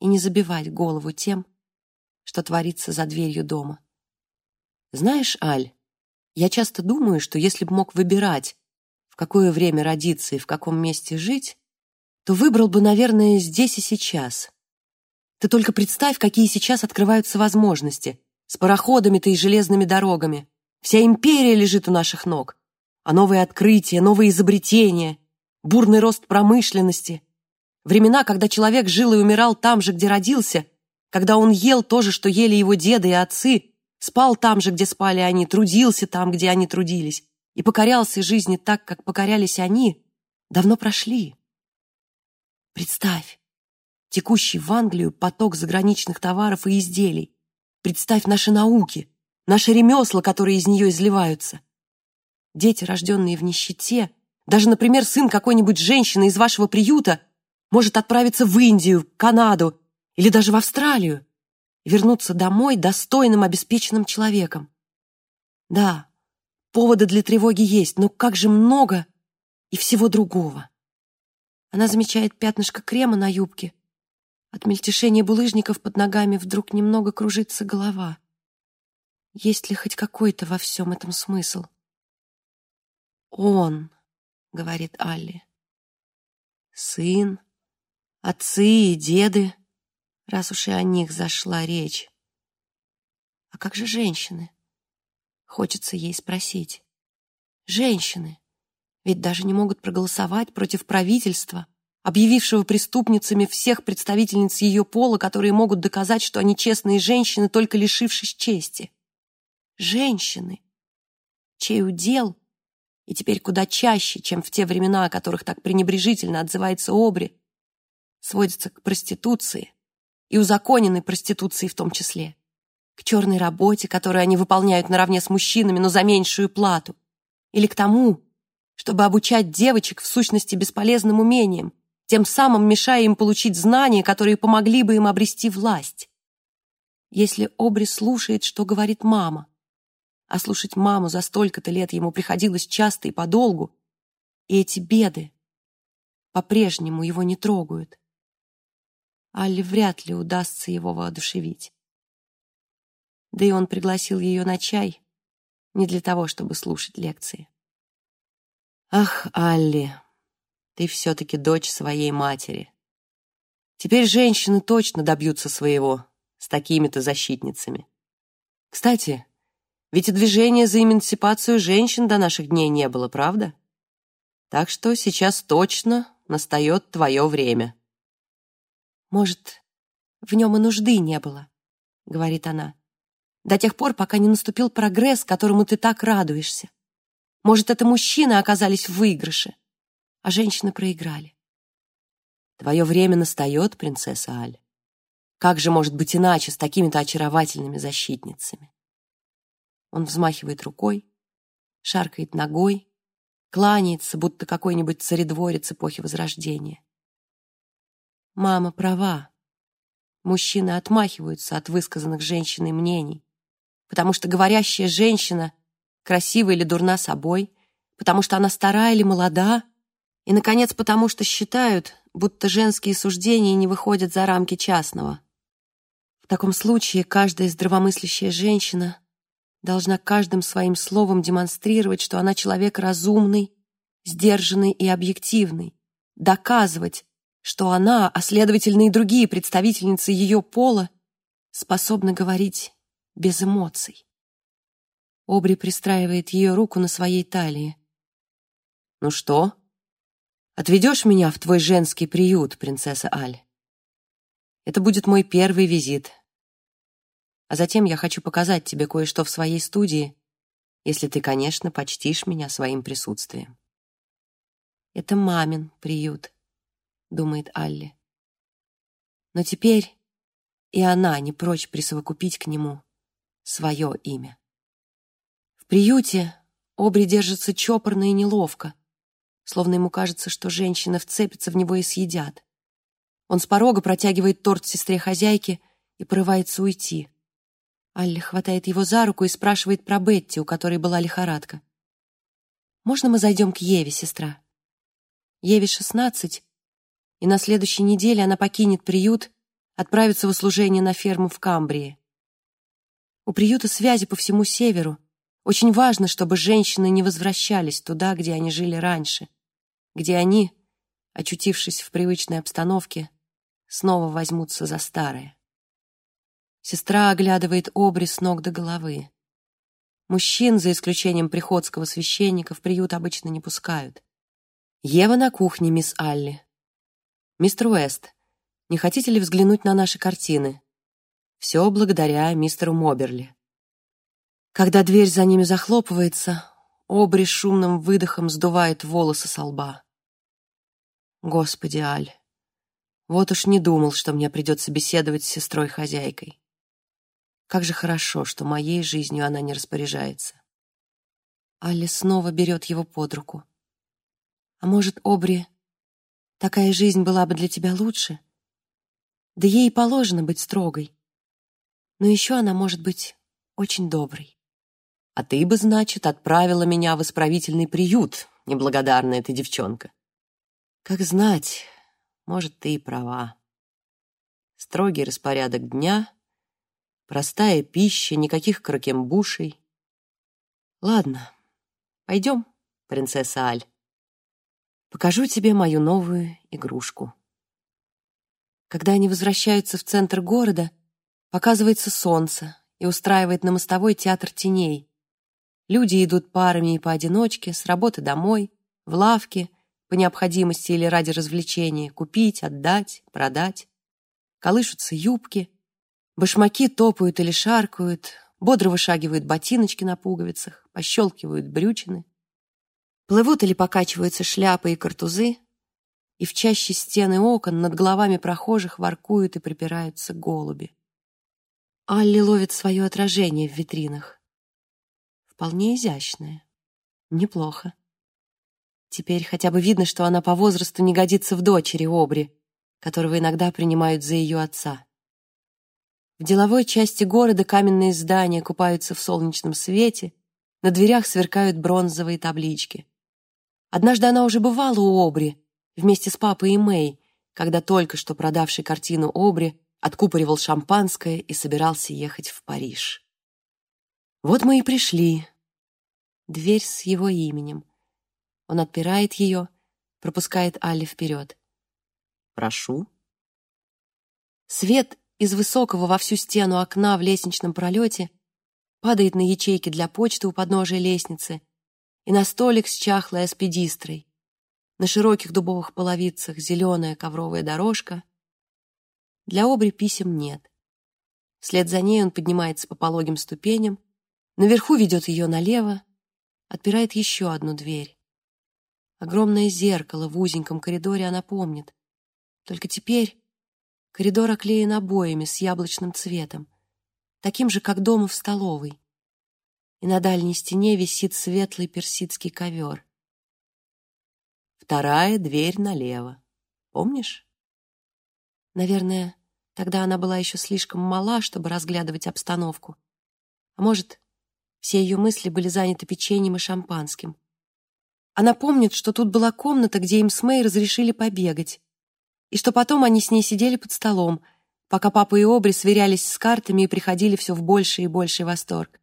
И не забивать голову тем, что творится за дверью дома. Знаешь, Аль, я часто думаю, что если бы мог выбирать, в какое время родиться и в каком месте жить, то выбрал бы, наверное, здесь и сейчас. Ты только представь, какие сейчас открываются возможности. С пароходами-то и железными дорогами. Вся империя лежит у наших ног. А новые открытия, новые изобретения, бурный рост промышленности. Времена, когда человек жил и умирал там же, где родился, когда он ел то же, что ели его деды и отцы, спал там же, где спали они, трудился там, где они трудились, и покорялся жизни так, как покорялись они, давно прошли. Представь, текущий в Англию поток заграничных товаров и изделий. Представь наши науки, наши ремесла, которые из нее изливаются. Дети, рожденные в нищете, даже, например, сын какой-нибудь женщины из вашего приюта, может отправиться в Индию, Канаду или даже в Австралию вернуться домой достойным, обеспеченным человеком. Да, поводы для тревоги есть, но как же много и всего другого. Она замечает пятнышко крема на юбке. От мельтешения булыжников под ногами вдруг немного кружится голова. Есть ли хоть какой-то во всем этом смысл? «Он», — говорит Алли. «Сын, отцы и деды раз уж и о них зашла речь. А как же женщины? Хочется ей спросить. Женщины ведь даже не могут проголосовать против правительства, объявившего преступницами всех представительниц ее пола, которые могут доказать, что они честные женщины, только лишившись чести. Женщины, чей удел, и теперь куда чаще, чем в те времена, о которых так пренебрежительно отзывается Обри, сводится к проституции, и узаконенной проституции в том числе, к черной работе, которую они выполняют наравне с мужчинами, но за меньшую плату, или к тому, чтобы обучать девочек в сущности бесполезным умениям, тем самым мешая им получить знания, которые помогли бы им обрести власть. Если Обри слушает, что говорит мама, а слушать маму за столько-то лет ему приходилось часто и подолгу, и эти беды по-прежнему его не трогают, Алле вряд ли удастся его воодушевить. Да и он пригласил ее на чай не для того, чтобы слушать лекции. Ах, Алли, ты все-таки дочь своей матери. Теперь женщины точно добьются своего с такими-то защитницами. Кстати, ведь и движения за эмансипацию женщин до наших дней не было, правда? Так что сейчас точно настает твое время. Может, в нем и нужды не было, говорит она, до тех пор, пока не наступил прогресс, которому ты так радуешься. Может, это мужчины оказались в выигрыше, а женщины проиграли. Твое время настает, принцесса Аль. Как же может быть иначе с такими-то очаровательными защитницами? Он взмахивает рукой, шаркает ногой, кланяется, будто какой-нибудь царедворец эпохи Возрождения. Мама права. Мужчины отмахиваются от высказанных женщиной мнений, потому что говорящая женщина красива или дурна собой, потому что она стара или молода, и, наконец, потому что считают, будто женские суждения не выходят за рамки частного. В таком случае каждая здравомыслящая женщина должна каждым своим словом демонстрировать, что она человек разумный, сдержанный и объективный, доказывать, что она, а следовательно и другие представительницы ее пола, способны говорить без эмоций. Обри пристраивает ее руку на своей талии. «Ну что, отведешь меня в твой женский приют, принцесса Аль? Это будет мой первый визит. А затем я хочу показать тебе кое-что в своей студии, если ты, конечно, почтишь меня своим присутствием». «Это мамин приют», — думает Алли. Но теперь и она не прочь присовокупить к нему свое имя приюте Обри держится чопорно и неловко, словно ему кажется, что женщины вцепятся в него и съедят. Он с порога протягивает торт сестре-хозяйке и порывается уйти. Алли хватает его за руку и спрашивает про Бетти, у которой была лихорадка. «Можно мы зайдем к Еве, сестра?» Еве шестнадцать, и на следующей неделе она покинет приют, отправится в услужение на ферму в Камбрии. У приюта связи по всему северу, очень важно, чтобы женщины не возвращались туда, где они жили раньше, где они, очутившись в привычной обстановке, снова возьмутся за старое. Сестра оглядывает Обри с ног до головы. Мужчин, за исключением приходского священника, в приют обычно не пускают. Ева на кухне, мисс Алли. Мистер Уэст, не хотите ли взглянуть на наши картины? Все благодаря мистеру Моберли. Когда дверь за ними захлопывается, Обри шумным выдохом сдувает волосы со лба. Господи, Аль, вот уж не думал, что мне придется беседовать с сестрой-хозяйкой. Как же хорошо, что моей жизнью она не распоряжается. Алли снова берет его под руку. А может, Обри, такая жизнь была бы для тебя лучше? Да ей положено быть строгой. Но еще она может быть очень доброй. А ты бы, значит, отправила меня в исправительный приют, неблагодарная ты девчонка. Как знать, может, ты и права. Строгий распорядок дня, простая пища, никаких кракембушей. Ладно, пойдем, принцесса Аль. Покажу тебе мою новую игрушку. Когда они возвращаются в центр города, показывается солнце и устраивает на мостовой театр теней, Люди идут парами и поодиночке, с работы домой, в лавке, по необходимости или ради развлечения, купить, отдать, продать. Колышутся юбки, башмаки топают или шаркают, бодро вышагивают ботиночки на пуговицах, пощелкивают брючины. Плывут или покачиваются шляпы и картузы, и в чаще стены окон над головами прохожих воркуют и припираются голуби. Алли ловит свое отражение в витринах вполне изящная. Неплохо. Теперь хотя бы видно, что она по возрасту не годится в дочери Обри, которого иногда принимают за ее отца. В деловой части города каменные здания купаются в солнечном свете, на дверях сверкают бронзовые таблички. Однажды она уже бывала у Обри вместе с папой и Мэй, когда только что продавший картину Обри откупоривал шампанское и собирался ехать в Париж. Вот мы и пришли. Дверь с его именем. Он отпирает ее, пропускает Алли вперед. «Прошу». Свет из высокого во всю стену окна в лестничном пролете падает на ячейки для почты у подножия лестницы и на столик с чахлой аспидистрой. На широких дубовых половицах зеленая ковровая дорожка. Для Обри писем нет. Вслед за ней он поднимается по пологим ступеням, наверху ведет ее налево, отпирает еще одну дверь. Огромное зеркало в узеньком коридоре она помнит. Только теперь коридор оклеен обоями с яблочным цветом, таким же, как дома в столовой. И на дальней стене висит светлый персидский ковер. Вторая дверь налево. Помнишь? Наверное, тогда она была еще слишком мала, чтобы разглядывать обстановку. А может, все ее мысли были заняты печеньем и шампанским. Она помнит, что тут была комната, где им с Мэй разрешили побегать, и что потом они с ней сидели под столом, пока папа и Обри сверялись с картами и приходили все в больший и больший восторг.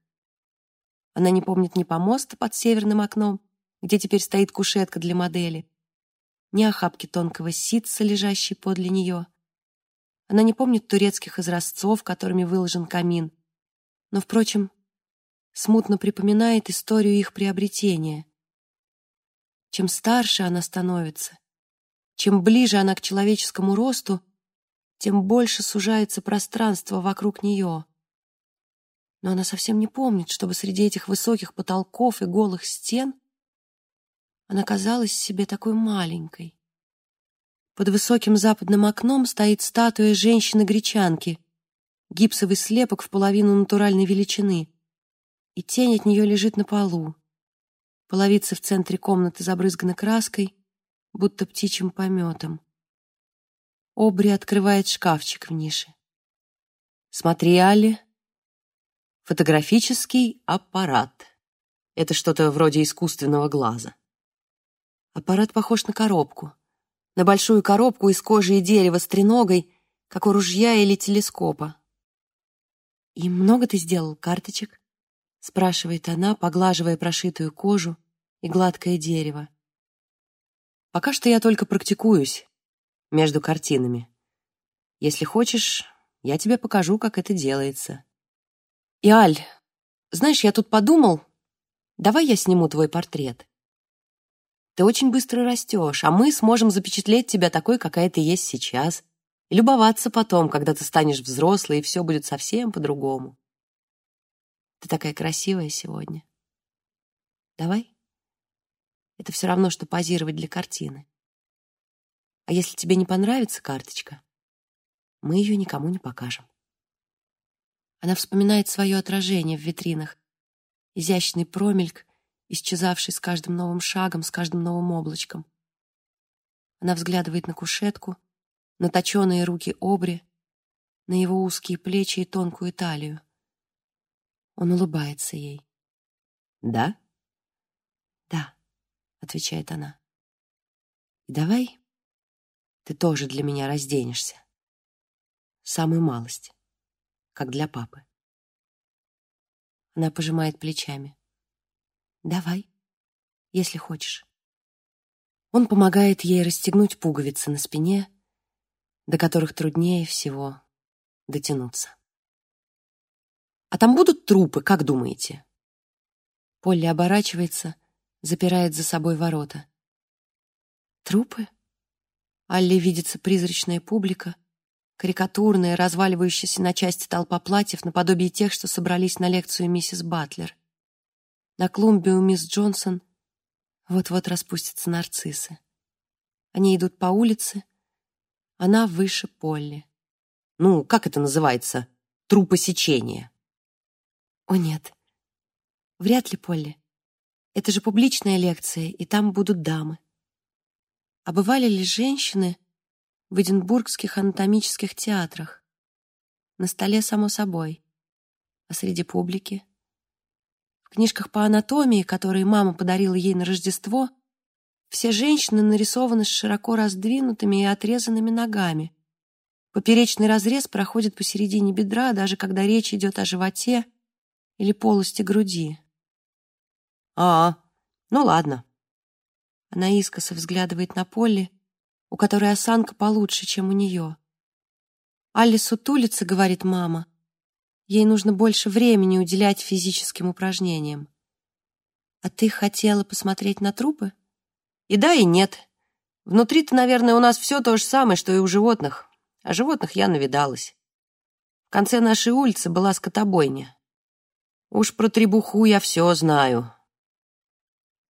Она не помнит ни помоста под северным окном, где теперь стоит кушетка для модели, ни охапки тонкого ситца, лежащей подле нее. Она не помнит турецких изразцов, которыми выложен камин, но, впрочем, смутно припоминает историю их приобретения. Чем старше она становится, чем ближе она к человеческому росту, тем больше сужается пространство вокруг нее. Но она совсем не помнит, чтобы среди этих высоких потолков и голых стен она казалась себе такой маленькой. Под высоким западным окном стоит статуя женщины-гречанки, гипсовый слепок в половину натуральной величины и тень от нее лежит на полу. Половица в центре комнаты забрызгана краской, будто птичьим пометом. Обри открывает шкафчик в нише. «Смотри, Али, фотографический аппарат. Это что-то вроде искусственного глаза». Аппарат похож на коробку. На большую коробку из кожи и дерева с треногой, как у ружья или телескопа. «И много ты сделал карточек?» Спрашивает она, поглаживая прошитую кожу и гладкое дерево. Пока что я только практикуюсь между картинами. Если хочешь, я тебе покажу, как это делается. И, Аль, знаешь, я тут подумал, давай я сниму твой портрет. Ты очень быстро растешь, а мы сможем запечатлеть тебя такой, какая ты есть сейчас, и любоваться потом, когда ты станешь взрослой, и все будет совсем по-другому. Ты такая красивая сегодня. Давай? Это все равно, что позировать для картины. А если тебе не понравится карточка, мы ее никому не покажем. Она вспоминает свое отражение в витринах, изящный промельк, исчезавший с каждым новым шагом, с каждым новым облачком. Она взглядывает на кушетку, на точеные руки Обри, на его узкие плечи и тонкую талию. Он улыбается ей. «Да?» «Да», — отвечает она. «И давай ты тоже для меня разденешься. Самую малость, как для папы». Она пожимает плечами. «Давай, если хочешь». Он помогает ей расстегнуть пуговицы на спине, до которых труднее всего дотянуться. А там будут трупы, как думаете?» Полли оборачивается, запирает за собой ворота. «Трупы?» Алле видится призрачная публика, карикатурная, разваливающаяся на части толпа платьев наподобие тех, что собрались на лекцию миссис Батлер. На клумбе у мисс Джонсон вот-вот распустятся нарциссы. Они идут по улице, она выше Полли. Ну, как это называется? Трупосечение. О нет, вряд ли, Полли. Это же публичная лекция, и там будут дамы. А бывали ли женщины в эдинбургских анатомических театрах? На столе, само собой. А среди публики? В книжках по анатомии, которые мама подарила ей на Рождество, все женщины нарисованы с широко раздвинутыми и отрезанными ногами. Поперечный разрез проходит посередине бедра, даже когда речь идет о животе или полости груди. А, ну ладно. Она искоса взглядывает на Полли, у которой осанка получше, чем у нее. Алли сутулится, говорит мама. Ей нужно больше времени уделять физическим упражнениям. А ты хотела посмотреть на трупы? И да, и нет. Внутри-то, наверное, у нас все то же самое, что и у животных. А животных я навидалась. В конце нашей улицы была скотобойня. Уж про требуху я все знаю.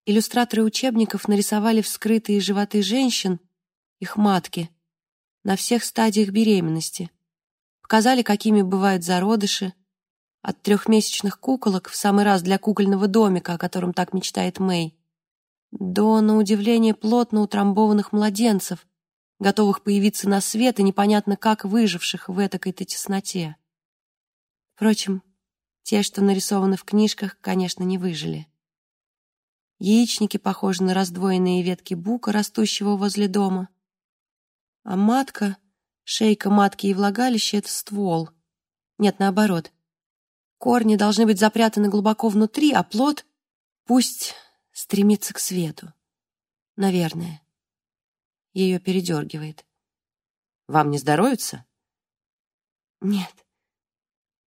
Иллюстраторы учебников нарисовали вскрытые животы женщин, их матки, на всех стадиях беременности. Показали, какими бывают зародыши, от трехмесячных куколок в самый раз для кукольного домика, о котором так мечтает Мэй, до, на удивление, плотно утрамбованных младенцев, готовых появиться на свет и непонятно как выживших в этакой-то тесноте. Впрочем, те, что нарисованы в книжках, конечно, не выжили. Яичники похожи на раздвоенные ветки бука, растущего возле дома. А матка, шейка матки и влагалище — это ствол. Нет, наоборот. Корни должны быть запрятаны глубоко внутри, а плод пусть стремится к свету. Наверное. Ее передергивает. Вам не здоровится? Нет.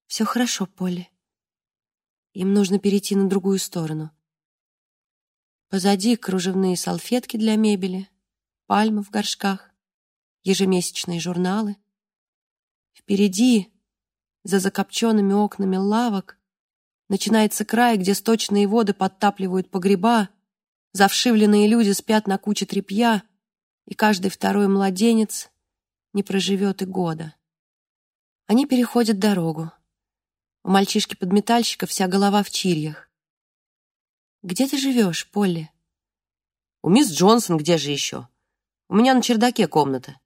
Все хорошо, Полли. Им нужно перейти на другую сторону. Позади кружевные салфетки для мебели, пальмы в горшках, ежемесячные журналы. Впереди, за закопченными окнами лавок, начинается край, где сточные воды подтапливают погреба, завшивленные люди спят на куче тряпья, и каждый второй младенец не проживет и года. Они переходят дорогу. У мальчишки-подметальщика вся голова в чирьях. Где ты живешь, Полли? У мисс Джонсон где же еще? У меня на чердаке комната.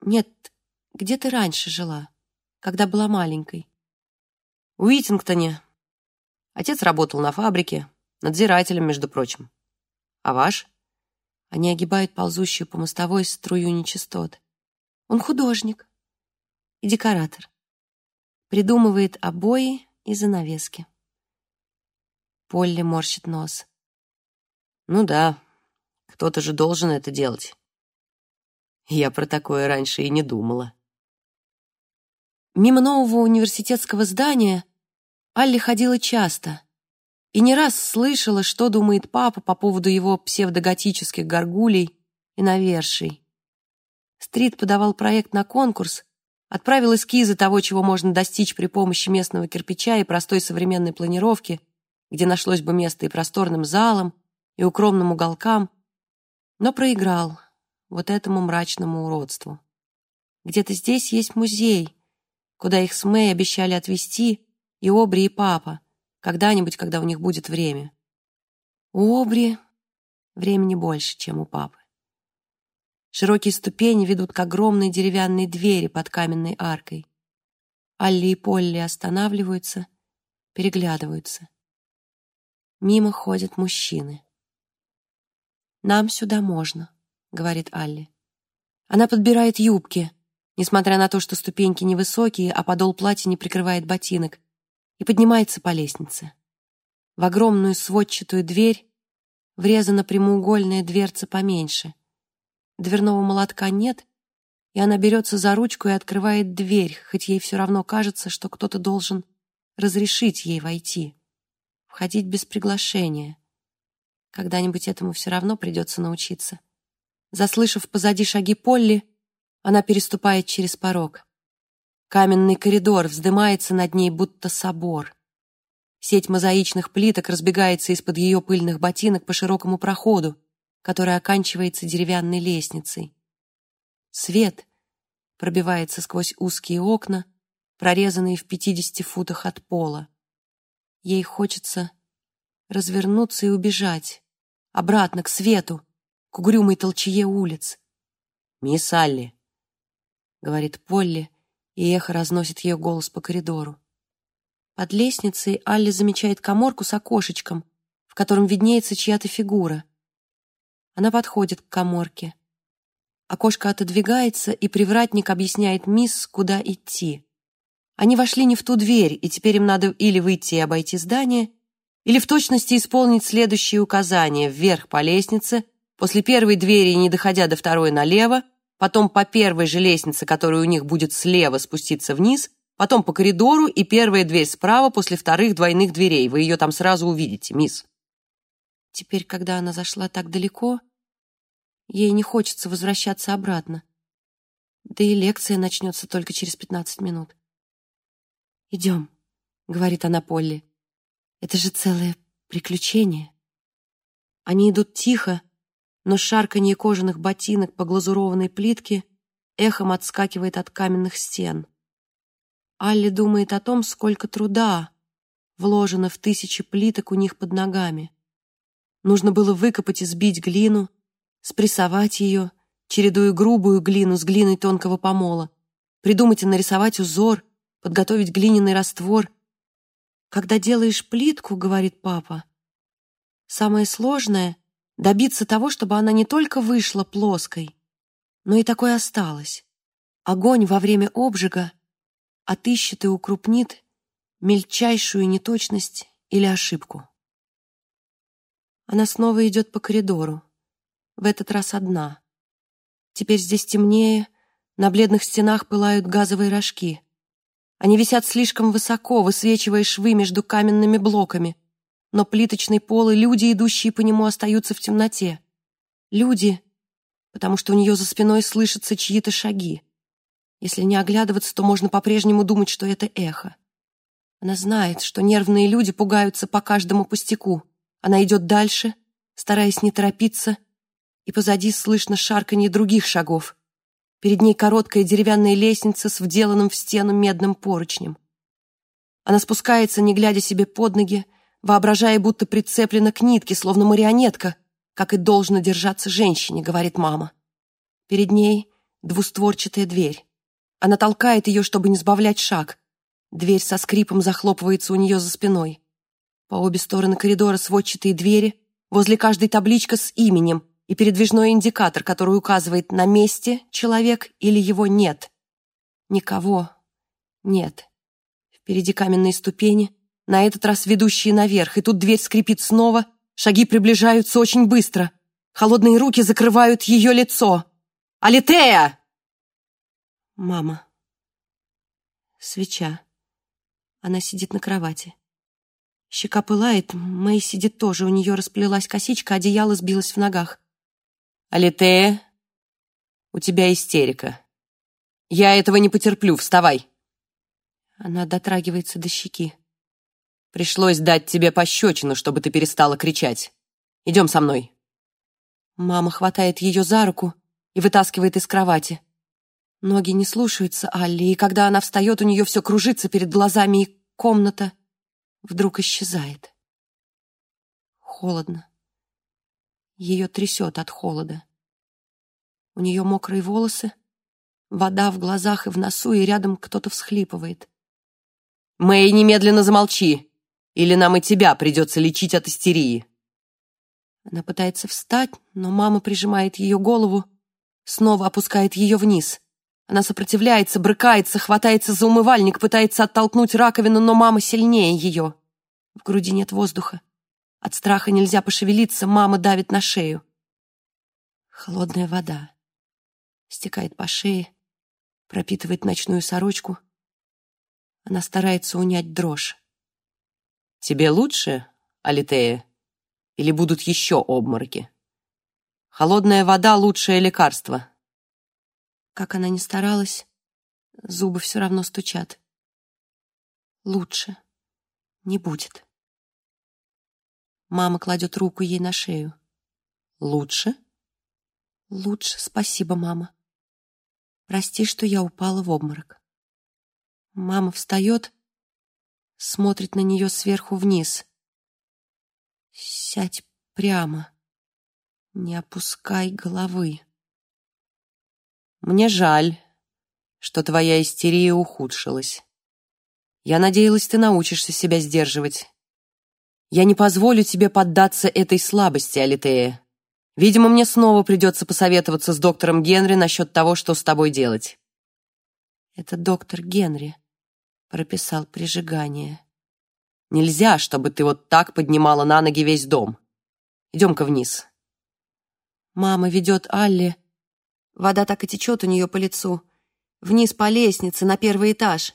Нет, где ты раньше жила, когда была маленькой? В Уитингтоне. Отец работал на фабрике, надзирателем, между прочим. А ваш? Они огибают ползущую по мостовой струю нечистот. Он художник и декоратор. Придумывает обои и занавески. Полли морщит нос. Ну да, кто-то же должен это делать. Я про такое раньше и не думала. Мимо нового университетского здания Алли ходила часто и не раз слышала, что думает папа по поводу его псевдоготических горгулей и наверший. Стрит подавал проект на конкурс, отправил эскизы того, чего можно достичь при помощи местного кирпича и простой современной планировки, где нашлось бы место и просторным залам, и укромным уголкам, но проиграл вот этому мрачному уродству. Где-то здесь есть музей, куда их с Мэй обещали отвезти и Обри, и папа, когда-нибудь, когда у них будет время. У Обри времени больше, чем у папы. Широкие ступени ведут к огромной деревянной двери под каменной аркой. Алли и Полли останавливаются, переглядываются. Мимо ходят мужчины. «Нам сюда можно», — говорит Алли. Она подбирает юбки, несмотря на то, что ступеньки невысокие, а подол платья не прикрывает ботинок, и поднимается по лестнице. В огромную сводчатую дверь врезана прямоугольная дверца поменьше. Дверного молотка нет, и она берется за ручку и открывает дверь, хоть ей все равно кажется, что кто-то должен разрешить ей войти входить без приглашения. Когда-нибудь этому все равно придется научиться. Заслышав позади шаги Полли, она переступает через порог. Каменный коридор вздымается над ней, будто собор. Сеть мозаичных плиток разбегается из-под ее пыльных ботинок по широкому проходу, который оканчивается деревянной лестницей. Свет пробивается сквозь узкие окна, прорезанные в пятидесяти футах от пола. Ей хочется развернуться и убежать. Обратно, к свету, к угрюмой толчье улиц. «Мисс Алли», — говорит Полли, и эхо разносит ее голос по коридору. Под лестницей Алли замечает коморку с окошечком, в котором виднеется чья-то фигура. Она подходит к коморке. Окошко отодвигается, и привратник объясняет мисс, куда идти. Они вошли не в ту дверь, и теперь им надо или выйти и обойти здание, или в точности исполнить следующие указания вверх по лестнице, после первой двери, не доходя до второй налево, потом по первой же лестнице, которая у них будет слева, спуститься вниз, потом по коридору и первая дверь справа после вторых двойных дверей. Вы ее там сразу увидите, мисс. Теперь, когда она зашла так далеко, ей не хочется возвращаться обратно. Да и лекция начнется только через пятнадцать минут. «Идем», — говорит она Полли. Это же целое приключение. Они идут тихо, но шарканье кожаных ботинок по глазурованной плитке эхом отскакивает от каменных стен. Алли думает о том, сколько труда вложено в тысячи плиток у них под ногами. Нужно было выкопать и сбить глину, спрессовать ее, чередуя грубую глину с глиной тонкого помола, придумать и нарисовать узор, подготовить глиняный раствор когда делаешь плитку, говорит папа, самое сложное — добиться того, чтобы она не только вышла плоской, но и такой осталась. Огонь во время обжига отыщет и укрупнит мельчайшую неточность или ошибку. Она снова идет по коридору, в этот раз одна. Теперь здесь темнее, на бледных стенах пылают газовые рожки — они висят слишком высоко, высвечивая швы между каменными блоками. Но плиточный пол и люди, идущие по нему, остаются в темноте. Люди, потому что у нее за спиной слышатся чьи-то шаги. Если не оглядываться, то можно по-прежнему думать, что это эхо. Она знает, что нервные люди пугаются по каждому пустяку. Она идет дальше, стараясь не торопиться, и позади слышно шарканье других шагов. Перед ней короткая деревянная лестница с вделанным в стену медным поручнем. Она спускается, не глядя себе под ноги, воображая, будто прицеплена к нитке, словно марионетка, как и должно держаться женщине, говорит мама. Перед ней двустворчатая дверь. Она толкает ее, чтобы не сбавлять шаг. Дверь со скрипом захлопывается у нее за спиной. По обе стороны коридора сводчатые двери, возле каждой табличка с именем, и передвижной индикатор, который указывает на месте человек или его нет. Никого нет. Впереди каменные ступени, на этот раз ведущие наверх, и тут дверь скрипит снова, шаги приближаются очень быстро. Холодные руки закрывают ее лицо. «Алитея!» Мама. Свеча. Она сидит на кровати. Щека пылает, Мэй сидит тоже, у нее расплелась косичка, одеяло сбилось в ногах. «Алитея, у тебя истерика. Я этого не потерплю, вставай!» Она дотрагивается до щеки. «Пришлось дать тебе пощечину, чтобы ты перестала кричать. Идем со мной». Мама хватает ее за руку и вытаскивает из кровати. Ноги не слушаются Алли, и когда она встает, у нее все кружится перед глазами, и комната вдруг исчезает. Холодно. Ее трясет от холода. У нее мокрые волосы, вода в глазах и в носу, и рядом кто-то всхлипывает. «Мэй, немедленно замолчи, или нам и тебя придется лечить от истерии!» Она пытается встать, но мама прижимает ее голову, снова опускает ее вниз. Она сопротивляется, брыкается, хватается за умывальник, пытается оттолкнуть раковину, но мама сильнее ее. В груди нет воздуха. От страха нельзя пошевелиться, мама давит на шею. Холодная вода стекает по шее, пропитывает ночную сорочку. Она старается унять дрожь. «Тебе лучше, Алитея? Или будут еще обмороки? Холодная вода — лучшее лекарство». Как она ни старалась, зубы все равно стучат. Лучше не будет. Мама кладет руку ей на шею. «Лучше?» «Лучше, спасибо, мама. Прости, что я упала в обморок». Мама встает, смотрит на нее сверху вниз. Сядь прямо. Не опускай головы. Мне жаль, что твоя истерия ухудшилась. Я надеялась, ты научишься себя сдерживать. Я не позволю тебе поддаться этой слабости, Алитея. Видимо, мне снова придется посоветоваться с доктором Генри насчет того, что с тобой делать. Это доктор Генри прописал прижигание. Нельзя, чтобы ты вот так поднимала на ноги весь дом. Идем-ка вниз. Мама ведет Алли. Вода так и течет у нее по лицу. Вниз по лестнице, на первый этаж.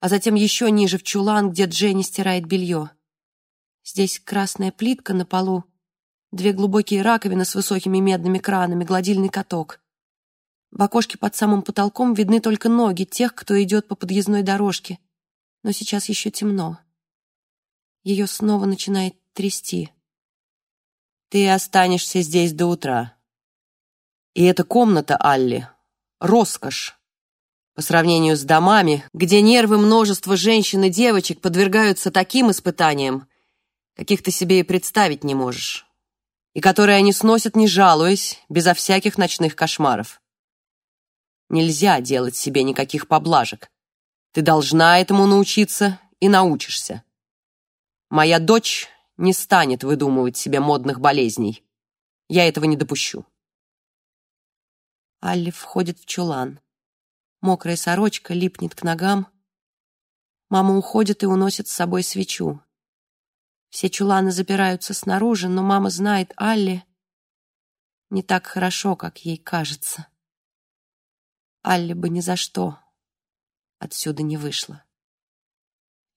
А затем еще ниже в чулан, где Дженни стирает белье. Здесь красная плитка на полу, две глубокие раковины с высокими медными кранами, гладильный каток. В окошке под самым потолком видны только ноги тех, кто идет по подъездной дорожке. Но сейчас еще темно. Ее снова начинает трясти. Ты останешься здесь до утра. И эта комната, Алли, роскошь. По сравнению с домами, где нервы множества женщин и девочек подвергаются таким испытаниям, каких ты себе и представить не можешь, и которые они сносят, не жалуясь, безо всяких ночных кошмаров. Нельзя делать себе никаких поблажек. Ты должна этому научиться и научишься. Моя дочь не станет выдумывать себе модных болезней. Я этого не допущу. Алли входит в чулан. Мокрая сорочка липнет к ногам. Мама уходит и уносит с собой свечу. Все чуланы запираются снаружи, но мама знает Алли не так хорошо, как ей кажется. Алли бы ни за что отсюда не вышла.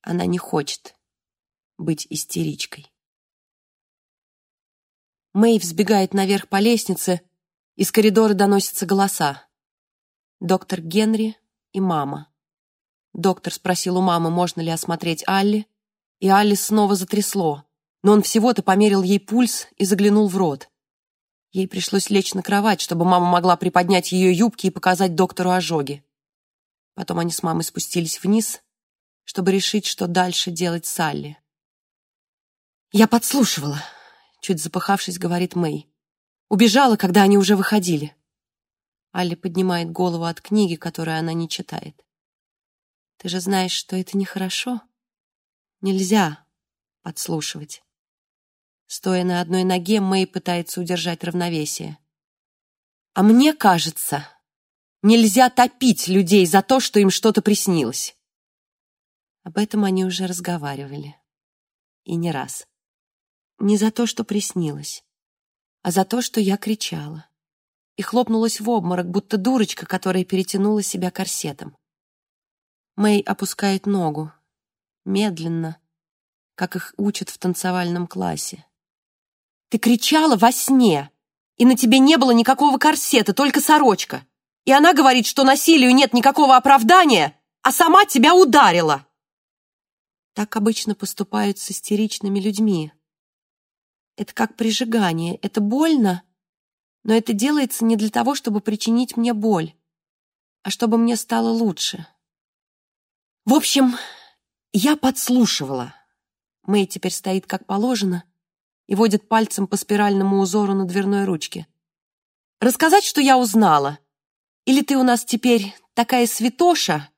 Она не хочет быть истеричкой. Мэй взбегает наверх по лестнице, из коридора доносятся голоса. Доктор Генри и мама. Доктор спросил у мамы, можно ли осмотреть Алли, и Алли снова затрясло, но он всего-то померил ей пульс и заглянул в рот. Ей пришлось лечь на кровать, чтобы мама могла приподнять ее юбки и показать доктору ожоги. Потом они с мамой спустились вниз, чтобы решить, что дальше делать с Алли. «Я подслушивала», — чуть запыхавшись, говорит Мэй. «Убежала, когда они уже выходили». Алли поднимает голову от книги, которую она не читает. «Ты же знаешь, что это нехорошо. Нельзя подслушивать». Стоя на одной ноге, Мэй пытается удержать равновесие. «А мне кажется, нельзя топить людей за то, что им что-то приснилось». Об этом они уже разговаривали. И не раз. Не за то, что приснилось, а за то, что я кричала. И хлопнулась в обморок, будто дурочка, которая перетянула себя корсетом. Мэй опускает ногу. Медленно, как их учат в танцевальном классе. «Ты кричала во сне, и на тебе не было никакого корсета, только сорочка. И она говорит, что насилию нет никакого оправдания, а сама тебя ударила!» Так обычно поступают с истеричными людьми. Это как прижигание. Это больно, но это делается не для того, чтобы причинить мне боль, а чтобы мне стало лучше. В общем, я подслушивала. Мэй теперь стоит как положено и водит пальцем по спиральному узору на дверной ручке. Рассказать, что я узнала? Или ты у нас теперь такая святоша,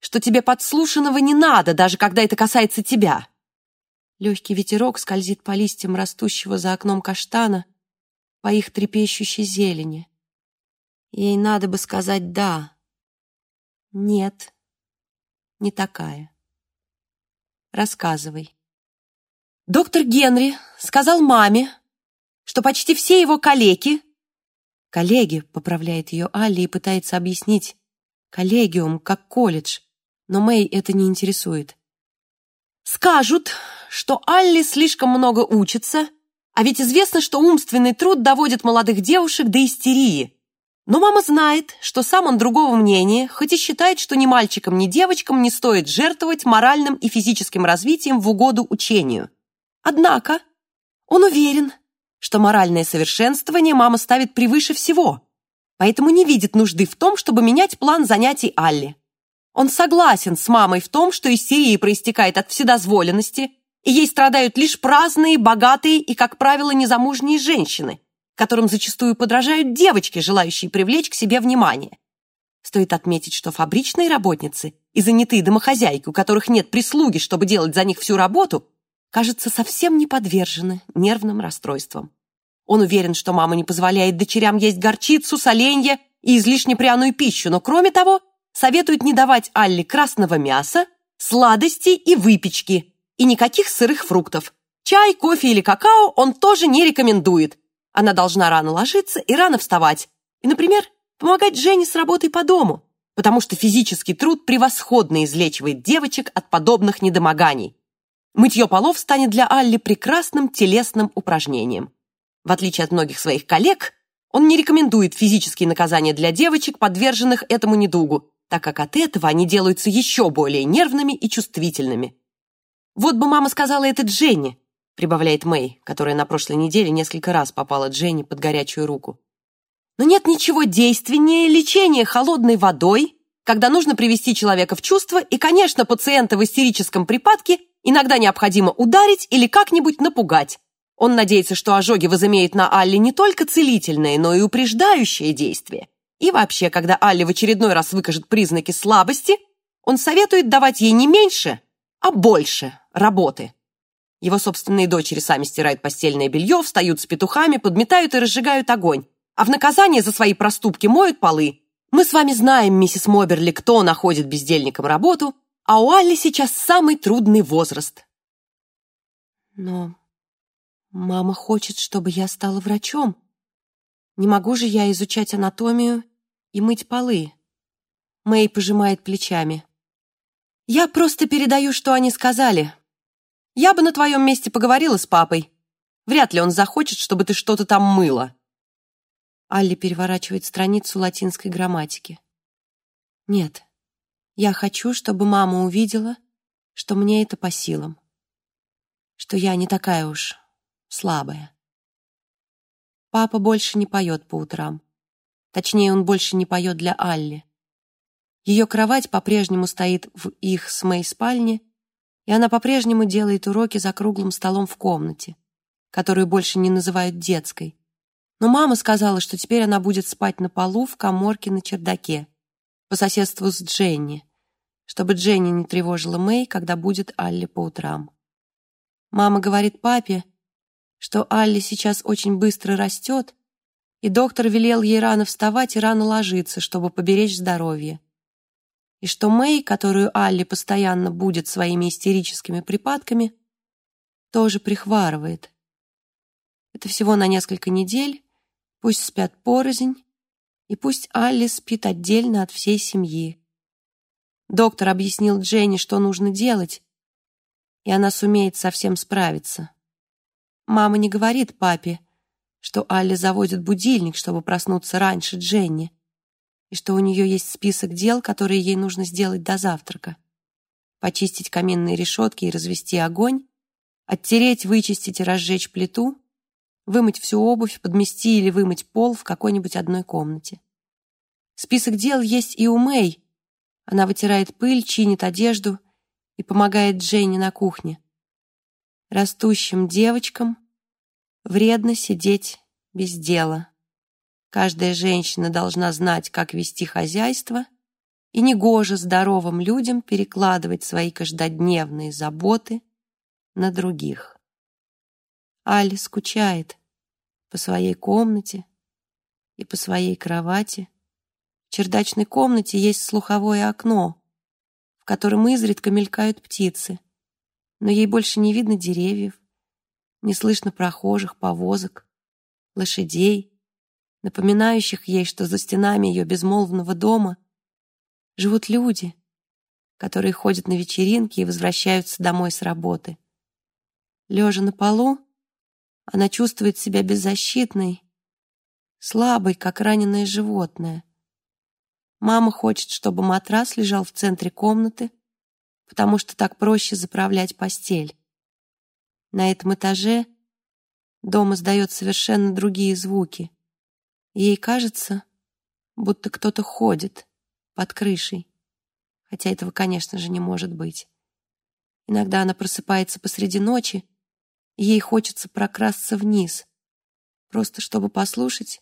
что тебе подслушанного не надо, даже когда это касается тебя?» Легкий ветерок скользит по листьям растущего за окном каштана, по их трепещущей зелени. Ей надо бы сказать «да». Нет, не такая. Рассказывай. Доктор Генри сказал маме, что почти все его коллеги... Коллеги, поправляет ее Алли и пытается объяснить, коллегиум, как колледж, но Мэй это не интересует. Скажут, что Алли слишком много учится, а ведь известно, что умственный труд доводит молодых девушек до истерии. Но мама знает, что сам он другого мнения, хоть и считает, что ни мальчикам, ни девочкам не стоит жертвовать моральным и физическим развитием в угоду учению. Однако он уверен, что моральное совершенствование мама ставит превыше всего, поэтому не видит нужды в том, чтобы менять план занятий Алли. Он согласен с мамой в том, что истерия проистекает от вседозволенности, и ей страдают лишь праздные, богатые и, как правило, незамужние женщины, которым зачастую подражают девочки, желающие привлечь к себе внимание. Стоит отметить, что фабричные работницы и занятые домохозяйки, у которых нет прислуги, чтобы делать за них всю работу, кажется, совсем не подвержены нервным расстройствам. Он уверен, что мама не позволяет дочерям есть горчицу, соленье и излишне пряную пищу, но, кроме того, советует не давать Алле красного мяса, сладостей и выпечки, и никаких сырых фруктов. Чай, кофе или какао он тоже не рекомендует. Она должна рано ложиться и рано вставать. И, например, помогать Жене с работой по дому, потому что физический труд превосходно излечивает девочек от подобных недомоганий. Мытье полов станет для Алли прекрасным телесным упражнением. В отличие от многих своих коллег, он не рекомендует физические наказания для девочек, подверженных этому недугу, так как от этого они делаются еще более нервными и чувствительными. «Вот бы мама сказала это Дженни», прибавляет Мэй, которая на прошлой неделе несколько раз попала Дженни под горячую руку. Но нет ничего действеннее лечения холодной водой, когда нужно привести человека в чувство, и, конечно, пациента в истерическом припадке иногда необходимо ударить или как-нибудь напугать. Он надеется, что ожоги возымеют на Алле не только целительное, но и упреждающее действие. И вообще, когда Алли в очередной раз выкажет признаки слабости, он советует давать ей не меньше, а больше работы. Его собственные дочери сами стирают постельное белье, встают с петухами, подметают и разжигают огонь, а в наказание за свои проступки моют полы. Мы с вами знаем, миссис Моберли, кто находит бездельникам работу, а у Алли сейчас самый трудный возраст. Но мама хочет, чтобы я стала врачом. Не могу же я изучать анатомию и мыть полы. Мэй пожимает плечами. Я просто передаю, что они сказали. Я бы на твоем месте поговорила с папой. Вряд ли он захочет, чтобы ты что-то там мыла. Алли переворачивает страницу латинской грамматики. Нет, я хочу, чтобы мама увидела, что мне это по силам. Что я не такая уж слабая. Папа больше не поет по утрам. Точнее, он больше не поет для Алли. Ее кровать по-прежнему стоит в их с Мэй спальне, и она по-прежнему делает уроки за круглым столом в комнате, которую больше не называют детской. Но мама сказала, что теперь она будет спать на полу в коморке на чердаке, по соседству с Дженни, чтобы Дженни не тревожила Мэй, когда будет Алли по утрам. Мама говорит папе, что Алли сейчас очень быстро растет, и доктор велел ей рано вставать и рано ложиться, чтобы поберечь здоровье. И что Мэй, которую Алли постоянно будет своими истерическими припадками, тоже прихварывает. Это всего на несколько недель, пусть спят порознь, и пусть Алли спит отдельно от всей семьи. Доктор объяснил Дженни, что нужно делать, и она сумеет совсем справиться. Мама не говорит папе, что Алли заводит будильник, чтобы проснуться раньше Дженни, и что у нее есть список дел, которые ей нужно сделать до завтрака. Почистить каминные решетки и развести огонь, оттереть, вычистить и разжечь плиту, вымыть всю обувь, подмести или вымыть пол в какой-нибудь одной комнате. Список дел есть и у Мэй. Она вытирает пыль, чинит одежду и помогает Дженни на кухне. Растущим девочкам Вредно сидеть без дела. Каждая женщина должна знать, как вести хозяйство, и негоже здоровым людям перекладывать свои каждодневные заботы на других. Али скучает по своей комнате и по своей кровати. В чердачной комнате есть слуховое окно, в котором изредка мелькают птицы, но ей больше не видно деревьев, не слышно прохожих, повозок, лошадей, напоминающих ей, что за стенами ее безмолвного дома живут люди, которые ходят на вечеринки и возвращаются домой с работы. Лежа на полу, она чувствует себя беззащитной, слабой, как раненое животное. Мама хочет, чтобы матрас лежал в центре комнаты, потому что так проще заправлять постель. На этом этаже дом издает совершенно другие звуки. Ей кажется, будто кто-то ходит под крышей, хотя этого, конечно же, не может быть. Иногда она просыпается посреди ночи, и ей хочется прокрасться вниз, просто чтобы послушать,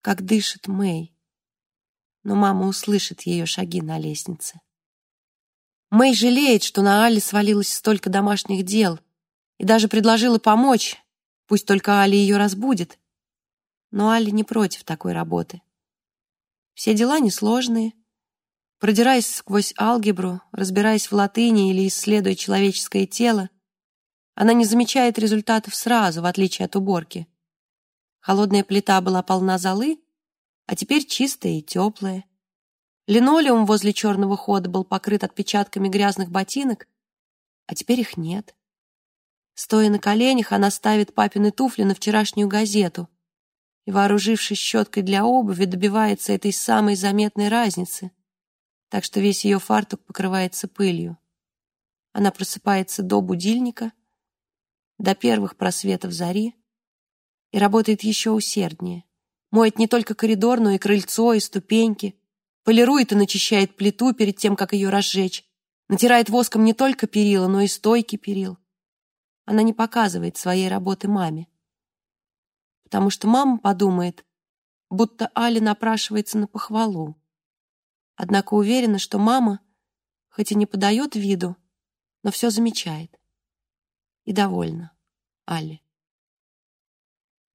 как дышит Мэй. Но мама услышит ее шаги на лестнице. Мэй жалеет, что на Али свалилось столько домашних дел, и даже предложила помочь, пусть только Али ее разбудит. Но Али не против такой работы. Все дела несложные, Продираясь сквозь алгебру, разбираясь в латыни или исследуя человеческое тело, она не замечает результатов сразу, в отличие от уборки. Холодная плита была полна золы, а теперь чистая и теплая. Линолеум возле черного хода был покрыт отпечатками грязных ботинок, а теперь их нет. Стоя на коленях, она ставит папины туфли на вчерашнюю газету и, вооружившись щеткой для обуви, добивается этой самой заметной разницы так что весь ее фартук покрывается пылью. Она просыпается до будильника, до первых просветов зари и работает еще усерднее. Моет не только коридор, но и крыльцо, и ступеньки, полирует и начищает плиту перед тем, как ее разжечь, натирает воском не только перила, но и стойки перил. Она не показывает своей работы маме, потому что мама подумает, будто Али напрашивается на похвалу. Однако уверена, что мама, хоть и не подает виду, но все замечает. И довольна. Алли.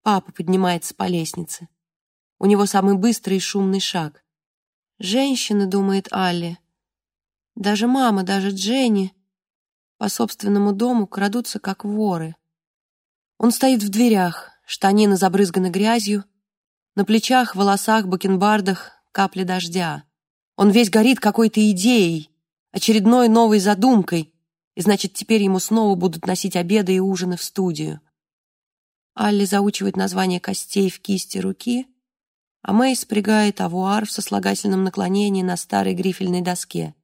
Папа поднимается по лестнице. У него самый быстрый и шумный шаг. Женщины, думает Алли, даже мама, даже Дженни по собственному дому крадутся, как воры. Он стоит в дверях, штанины забрызганы грязью, на плечах, волосах, бакенбардах капли дождя. Он весь горит какой-то идеей, очередной новой задумкой, и значит, теперь ему снова будут носить обеды и ужины в студию. Алли заучивает название костей в кисти руки, а Мэй спрягает авуар в сослагательном наклонении на старой грифельной доске.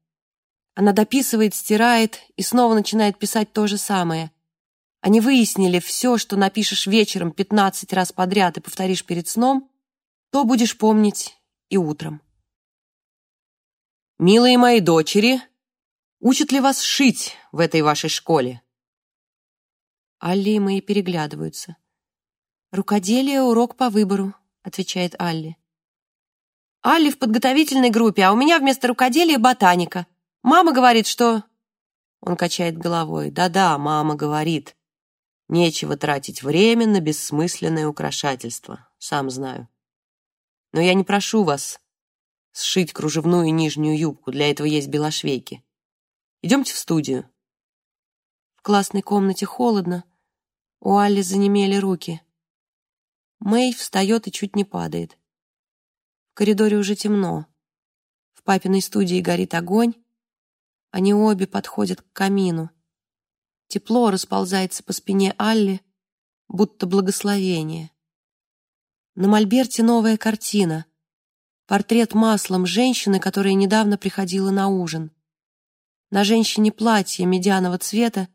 Она дописывает, стирает и снова начинает писать то же самое. Они выяснили, все, что напишешь вечером 15 раз подряд и повторишь перед сном, то будешь помнить и утром. «Милые мои дочери, учат ли вас шить в этой вашей школе?» Алли и мои переглядываются. «Рукоделие — урок по выбору», — отвечает Алли. «Алли в подготовительной группе, а у меня вместо рукоделия ботаника. Мама говорит, что...» Он качает головой. «Да-да, мама говорит. Нечего тратить время на бессмысленное украшательство, сам знаю. Но я не прошу вас сшить кружевную нижнюю юбку. Для этого есть белошвейки. Идемте в студию. В классной комнате холодно. У Алли занемели руки. Мэй встает и чуть не падает. В коридоре уже темно. В папиной студии горит огонь. Они обе подходят к камину. Тепло расползается по спине Алли, будто благословение. На мольберте новая картина. Портрет маслом женщины, которая недавно приходила на ужин. На женщине платье медианого цвета,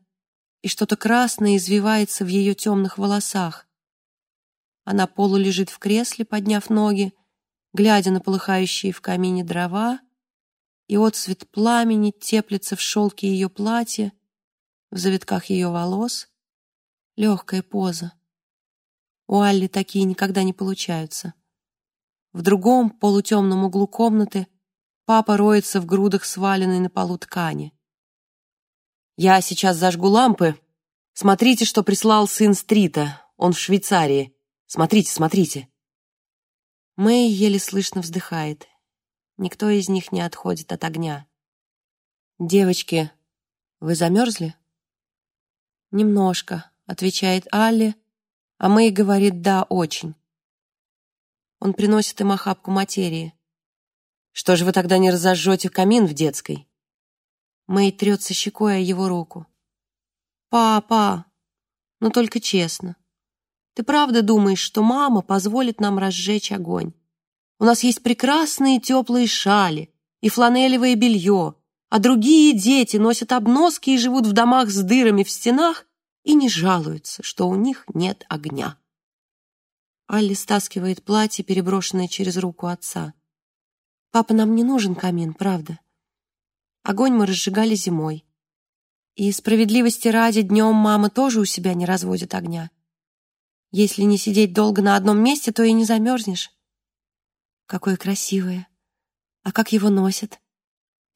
и что-то красное извивается в ее темных волосах. Она полулежит в кресле, подняв ноги, глядя на полыхающие в камине дрова, и отцвет пламени теплится в шелке ее платья, в завитках ее волос. Легкая поза. У Алли такие никогда не получаются. В другом, полутемном углу комнаты папа роется в грудах сваленной на полу ткани. «Я сейчас зажгу лампы. Смотрите, что прислал сын Стрита. Он в Швейцарии. Смотрите, смотрите». Мэй еле слышно вздыхает. Никто из них не отходит от огня. «Девочки, вы замерзли?» «Немножко», — отвечает Алли, а Мэй говорит «да, очень». Он приносит им охапку материи. «Что же вы тогда не разожжете камин в детской?» Мэй трется щекой о его руку. «Папа, но только честно, ты правда думаешь, что мама позволит нам разжечь огонь? У нас есть прекрасные теплые шали и фланелевое белье, а другие дети носят обноски и живут в домах с дырами в стенах и не жалуются, что у них нет огня». Алли стаскивает платье, переброшенное через руку отца. «Папа, нам не нужен камин, правда? Огонь мы разжигали зимой. И справедливости ради, днем мама тоже у себя не разводит огня. Если не сидеть долго на одном месте, то и не замерзнешь. Какое красивое. А как его носят?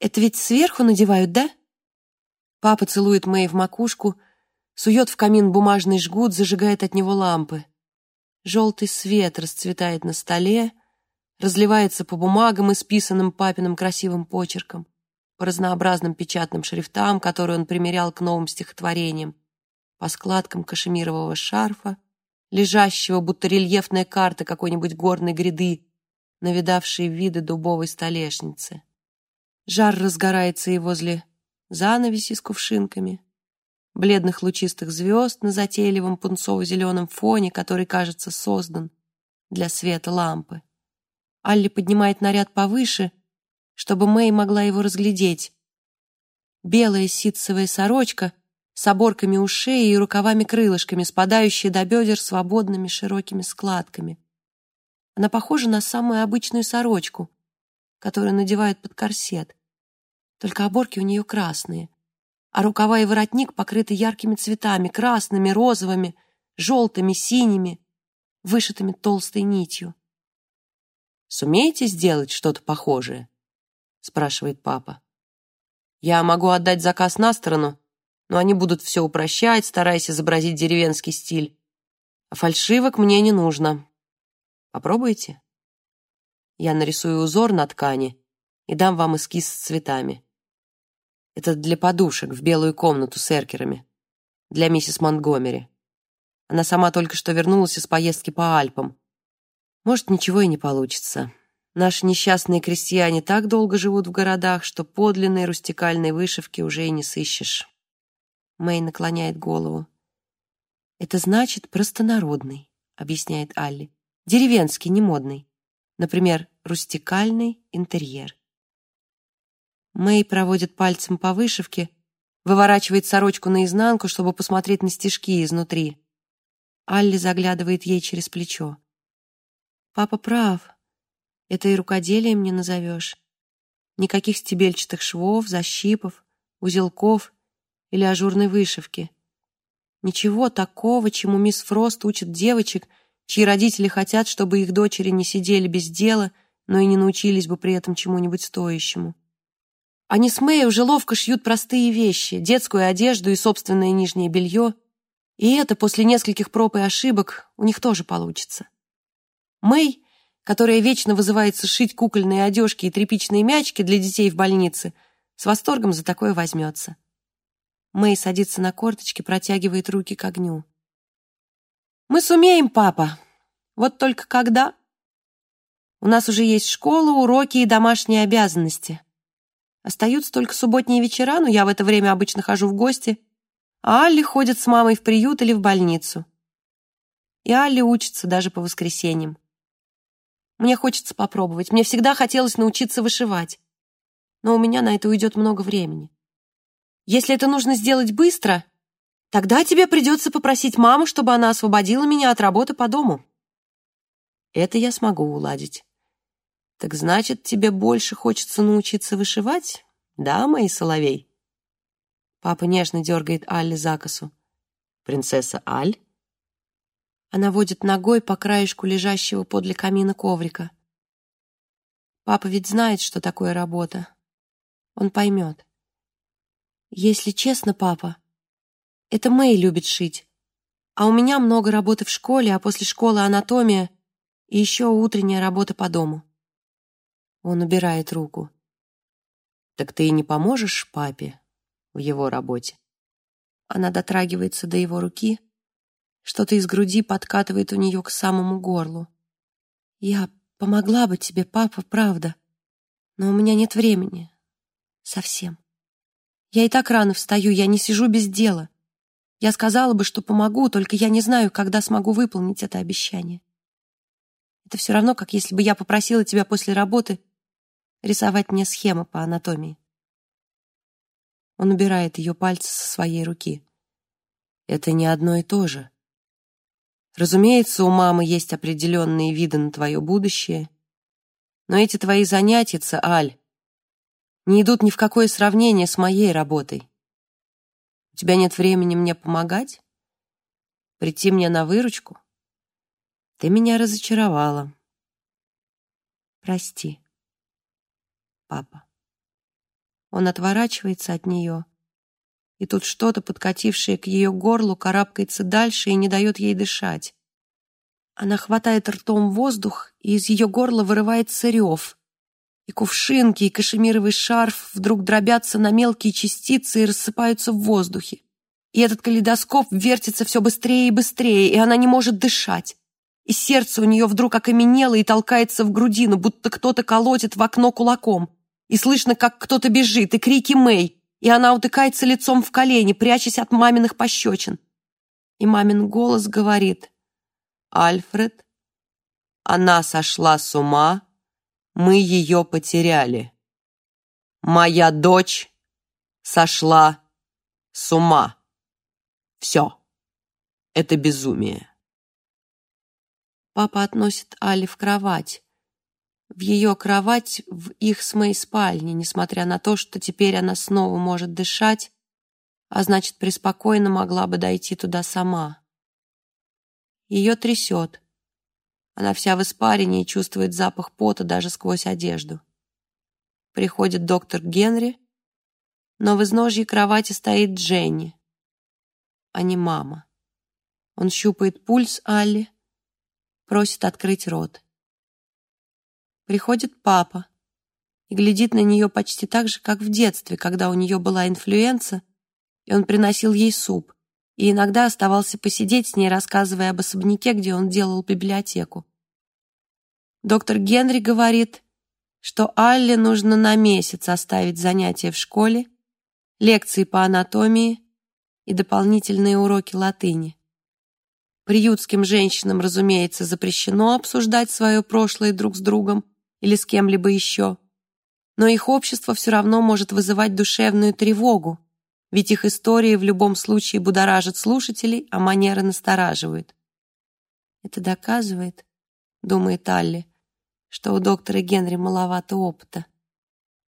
Это ведь сверху надевают, да? Папа целует Мэй в макушку, сует в камин бумажный жгут, зажигает от него лампы. Желтый свет расцветает на столе, разливается по бумагам, исписанным папиным красивым почерком по разнообразным печатным шрифтам, которые он примерял к новым стихотворениям, по складкам кашемирового шарфа, лежащего, будто рельефная карта какой-нибудь горной гряды, навидавшей виды дубовой столешницы. Жар разгорается и возле занавеси с кувшинками, бледных лучистых звезд на затейливом пунцово-зеленом фоне, который, кажется, создан для света лампы. Алли поднимает наряд повыше, чтобы Мэй могла его разглядеть. Белая ситцевая сорочка с оборками ушей и рукавами-крылышками, спадающая до бедер свободными широкими складками. Она похожа на самую обычную сорочку, которую надевают под корсет. Только оборки у нее красные, а рукава и воротник покрыты яркими цветами, красными, розовыми, желтыми, синими, вышитыми толстой нитью. Сумеете сделать что-то похожее? — спрашивает папа. «Я могу отдать заказ на сторону, но они будут все упрощать, стараясь изобразить деревенский стиль. А фальшивок мне не нужно. Попробуйте. Я нарисую узор на ткани и дам вам эскиз с цветами. Это для подушек в белую комнату с эркерами. Для миссис Монтгомери. Она сама только что вернулась из поездки по Альпам. Может, ничего и не получится. Наши несчастные крестьяне так долго живут в городах, что подлинной рустикальной вышивки уже и не сыщешь. Мэй наклоняет голову. «Это значит простонародный», — объясняет Алли. «Деревенский, не модный. Например, рустикальный интерьер». Мэй проводит пальцем по вышивке, выворачивает сорочку наизнанку, чтобы посмотреть на стежки изнутри. Алли заглядывает ей через плечо. «Папа прав. Это и рукоделием не назовешь. Никаких стебельчатых швов, защипов, узелков или ажурной вышивки. Ничего такого, чему мисс Фрост учит девочек, чьи родители хотят, чтобы их дочери не сидели без дела, но и не научились бы при этом чему-нибудь стоящему. Они с Мэй уже ловко шьют простые вещи, детскую одежду и собственное нижнее белье, и это после нескольких проб и ошибок у них тоже получится. Мэй которая вечно вызывается шить кукольные одежки и тряпичные мячики для детей в больнице, с восторгом за такое возьмется. Мэй садится на корточки, протягивает руки к огню. «Мы сумеем, папа. Вот только когда?» «У нас уже есть школа, уроки и домашние обязанности. Остаются только субботние вечера, но я в это время обычно хожу в гости, а Алли ходит с мамой в приют или в больницу. И Алли учится даже по воскресеньям. Мне хочется попробовать. Мне всегда хотелось научиться вышивать. Но у меня на это уйдет много времени. Если это нужно сделать быстро, тогда тебе придется попросить маму, чтобы она освободила меня от работы по дому. Это я смогу уладить. Так значит, тебе больше хочется научиться вышивать, да, мой соловей? Папа нежно дергает Алли за косу. Принцесса Аль? Она водит ногой по краешку лежащего подле камина коврика. Папа ведь знает, что такое работа. Он поймет. Если честно, папа, это Мэй любит шить. А у меня много работы в школе, а после школы анатомия и еще утренняя работа по дому. Он убирает руку. Так ты и не поможешь папе в его работе? Она дотрагивается до его руки, что-то из груди подкатывает у нее к самому горлу. «Я помогла бы тебе, папа, правда, но у меня нет времени. Совсем. Я и так рано встаю, я не сижу без дела. Я сказала бы, что помогу, только я не знаю, когда смогу выполнить это обещание. Это все равно, как если бы я попросила тебя после работы рисовать мне схему по анатомии. Он убирает ее пальцы со своей руки. Это не одно и то же. Разумеется, у мамы есть определенные виды на твое будущее, но эти твои занятия, Аль, не идут ни в какое сравнение с моей работой. У тебя нет времени мне помогать? Прийти мне на выручку? Ты меня разочаровала. Прости, папа. Он отворачивается от нее, и тут что-то, подкатившее к ее горлу, карабкается дальше и не дает ей дышать. Она хватает ртом воздух, и из ее горла вырывается рев. И кувшинки, и кашемировый шарф вдруг дробятся на мелкие частицы и рассыпаются в воздухе. И этот калейдоскоп вертится все быстрее и быстрее, и она не может дышать. И сердце у нее вдруг окаменело и толкается в грудину, будто кто-то колотит в окно кулаком. И слышно, как кто-то бежит, и крики Мэй, и она утыкается лицом в колени, прячась от маминых пощечин. И мамин голос говорит, «Альфред, она сошла с ума, мы ее потеряли. Моя дочь сошла с ума». Все. Это безумие. Папа относит Али в кровать. В ее кровать в их с моей спальне, несмотря на то, что теперь она снова может дышать, а значит, преспокойно могла бы дойти туда сама. Ее трясет. Она вся в испарине и чувствует запах пота даже сквозь одежду. Приходит доктор Генри, но в изножье кровати стоит Дженни а не мама. Он щупает пульс Алли, просит открыть рот. Приходит папа и глядит на нее почти так же, как в детстве, когда у нее была инфлюенса, и он приносил ей суп, и иногда оставался посидеть с ней, рассказывая об особняке, где он делал библиотеку. Доктор Генри говорит, что Алле нужно на месяц оставить занятия в школе, лекции по анатомии и дополнительные уроки латыни. Приютским женщинам, разумеется, запрещено обсуждать свое прошлое друг с другом или с кем-либо еще, но их общество все равно может вызывать душевную тревогу, ведь их истории в любом случае будоражат слушателей, а манеры настораживают. Это доказывает, думает Алли, что у доктора Генри маловато опыта.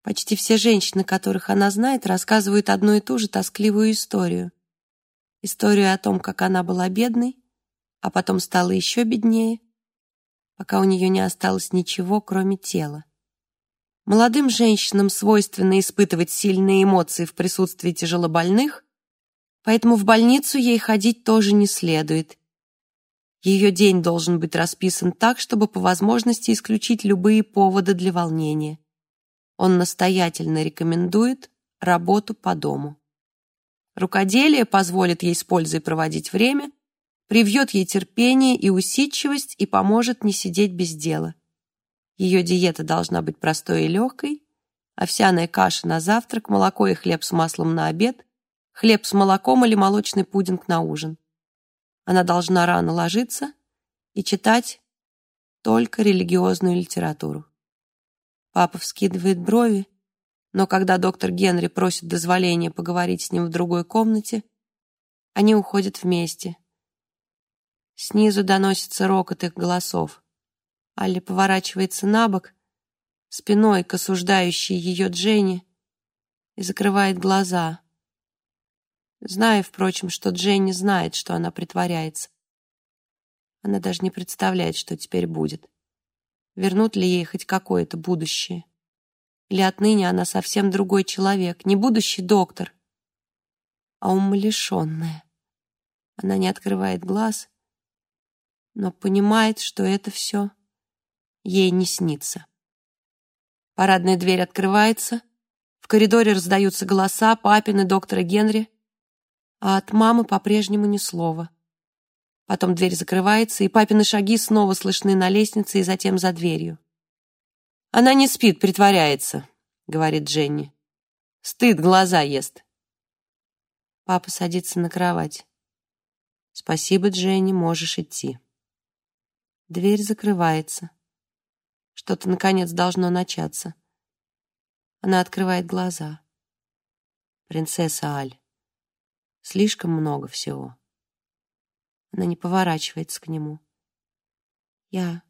Почти все женщины, которых она знает, рассказывают одну и ту же тоскливую историю. Историю о том, как она была бедной, а потом стала еще беднее, пока у нее не осталось ничего, кроме тела. Молодым женщинам свойственно испытывать сильные эмоции в присутствии тяжелобольных, поэтому в больницу ей ходить тоже не следует. Ее день должен быть расписан так, чтобы по возможности исключить любые поводы для волнения. Он настоятельно рекомендует работу по дому. Рукоделие позволит ей с пользой проводить время, привьет ей терпение и усидчивость и поможет не сидеть без дела. Ее диета должна быть простой и легкой, овсяная каша на завтрак, молоко и хлеб с маслом на обед, хлеб с молоком или молочный пудинг на ужин. Она должна рано ложиться и читать только религиозную литературу. Папа вскидывает брови, но когда доктор Генри просит дозволения поговорить с ним в другой комнате, они уходят вместе. Снизу доносится рокот их голосов. Алли поворачивается на бок, спиной к осуждающей ее Дженни, и закрывает глаза, зная, впрочем, что Дженни знает, что она притворяется. Она даже не представляет, что теперь будет. Вернут ли ей хоть какое-то будущее? Или отныне она совсем другой человек, не будущий доктор, а умалишенная. Она не открывает глаз, но понимает, что это все ей не снится. Парадная дверь открывается, в коридоре раздаются голоса папины доктора Генри, а от мамы по-прежнему ни слова. Потом дверь закрывается, и папины шаги снова слышны на лестнице и затем за дверью. Она не спит, притворяется, говорит Дженни. Стыд глаза ест. Папа садится на кровать. Спасибо, Дженни, можешь идти. Дверь закрывается. Что-то, наконец, должно начаться. Она открывает глаза. Принцесса Аль. Слишком много всего. Она не поворачивается к нему. Я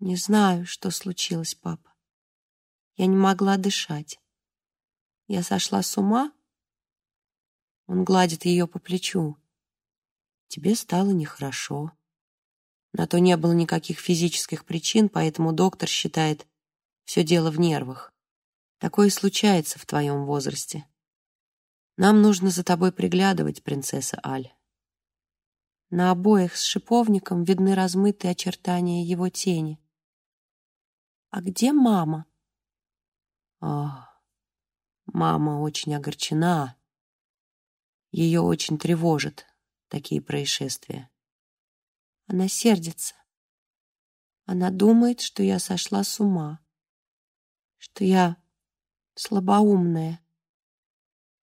не знаю, что случилось, папа. Я не могла дышать. Я сошла с ума? Он гладит ее по плечу. Тебе стало нехорошо. На то не было никаких физических причин, поэтому доктор считает, все дело в нервах. Такое случается в твоем возрасте. Нам нужно за тобой приглядывать, принцесса Аль. На обоях с шиповником видны размытые очертания его тени. А где мама? Ах, мама очень огорчена. Ее очень тревожат такие происшествия. Она сердится. Она думает, что я сошла с ума, что я слабоумная.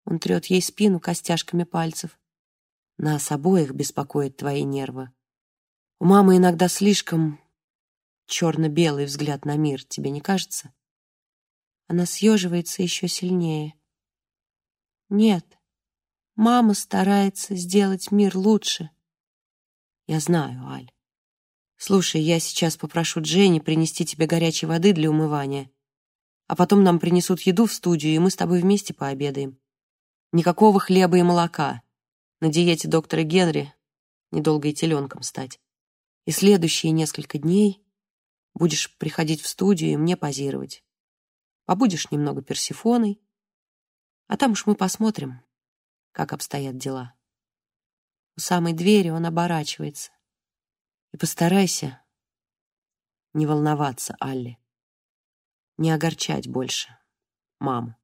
Он трет ей спину костяшками пальцев. Нас обоих беспокоят твои нервы. У мамы иногда слишком черно-белый взгляд на мир, тебе не кажется? Она съеживается еще сильнее. Нет, мама старается сделать мир лучше. Я знаю, Аль. Слушай, я сейчас попрошу Дженни принести тебе горячей воды для умывания, а потом нам принесут еду в студию, и мы с тобой вместе пообедаем. Никакого хлеба и молока. На диете доктора Генри недолго и теленком стать. И следующие несколько дней будешь приходить в студию и мне позировать. Побудешь немного персифоной, а там уж мы посмотрим, как обстоят дела. Самой двери он оборачивается. И постарайся не волноваться, Алли. Не огорчать больше маму.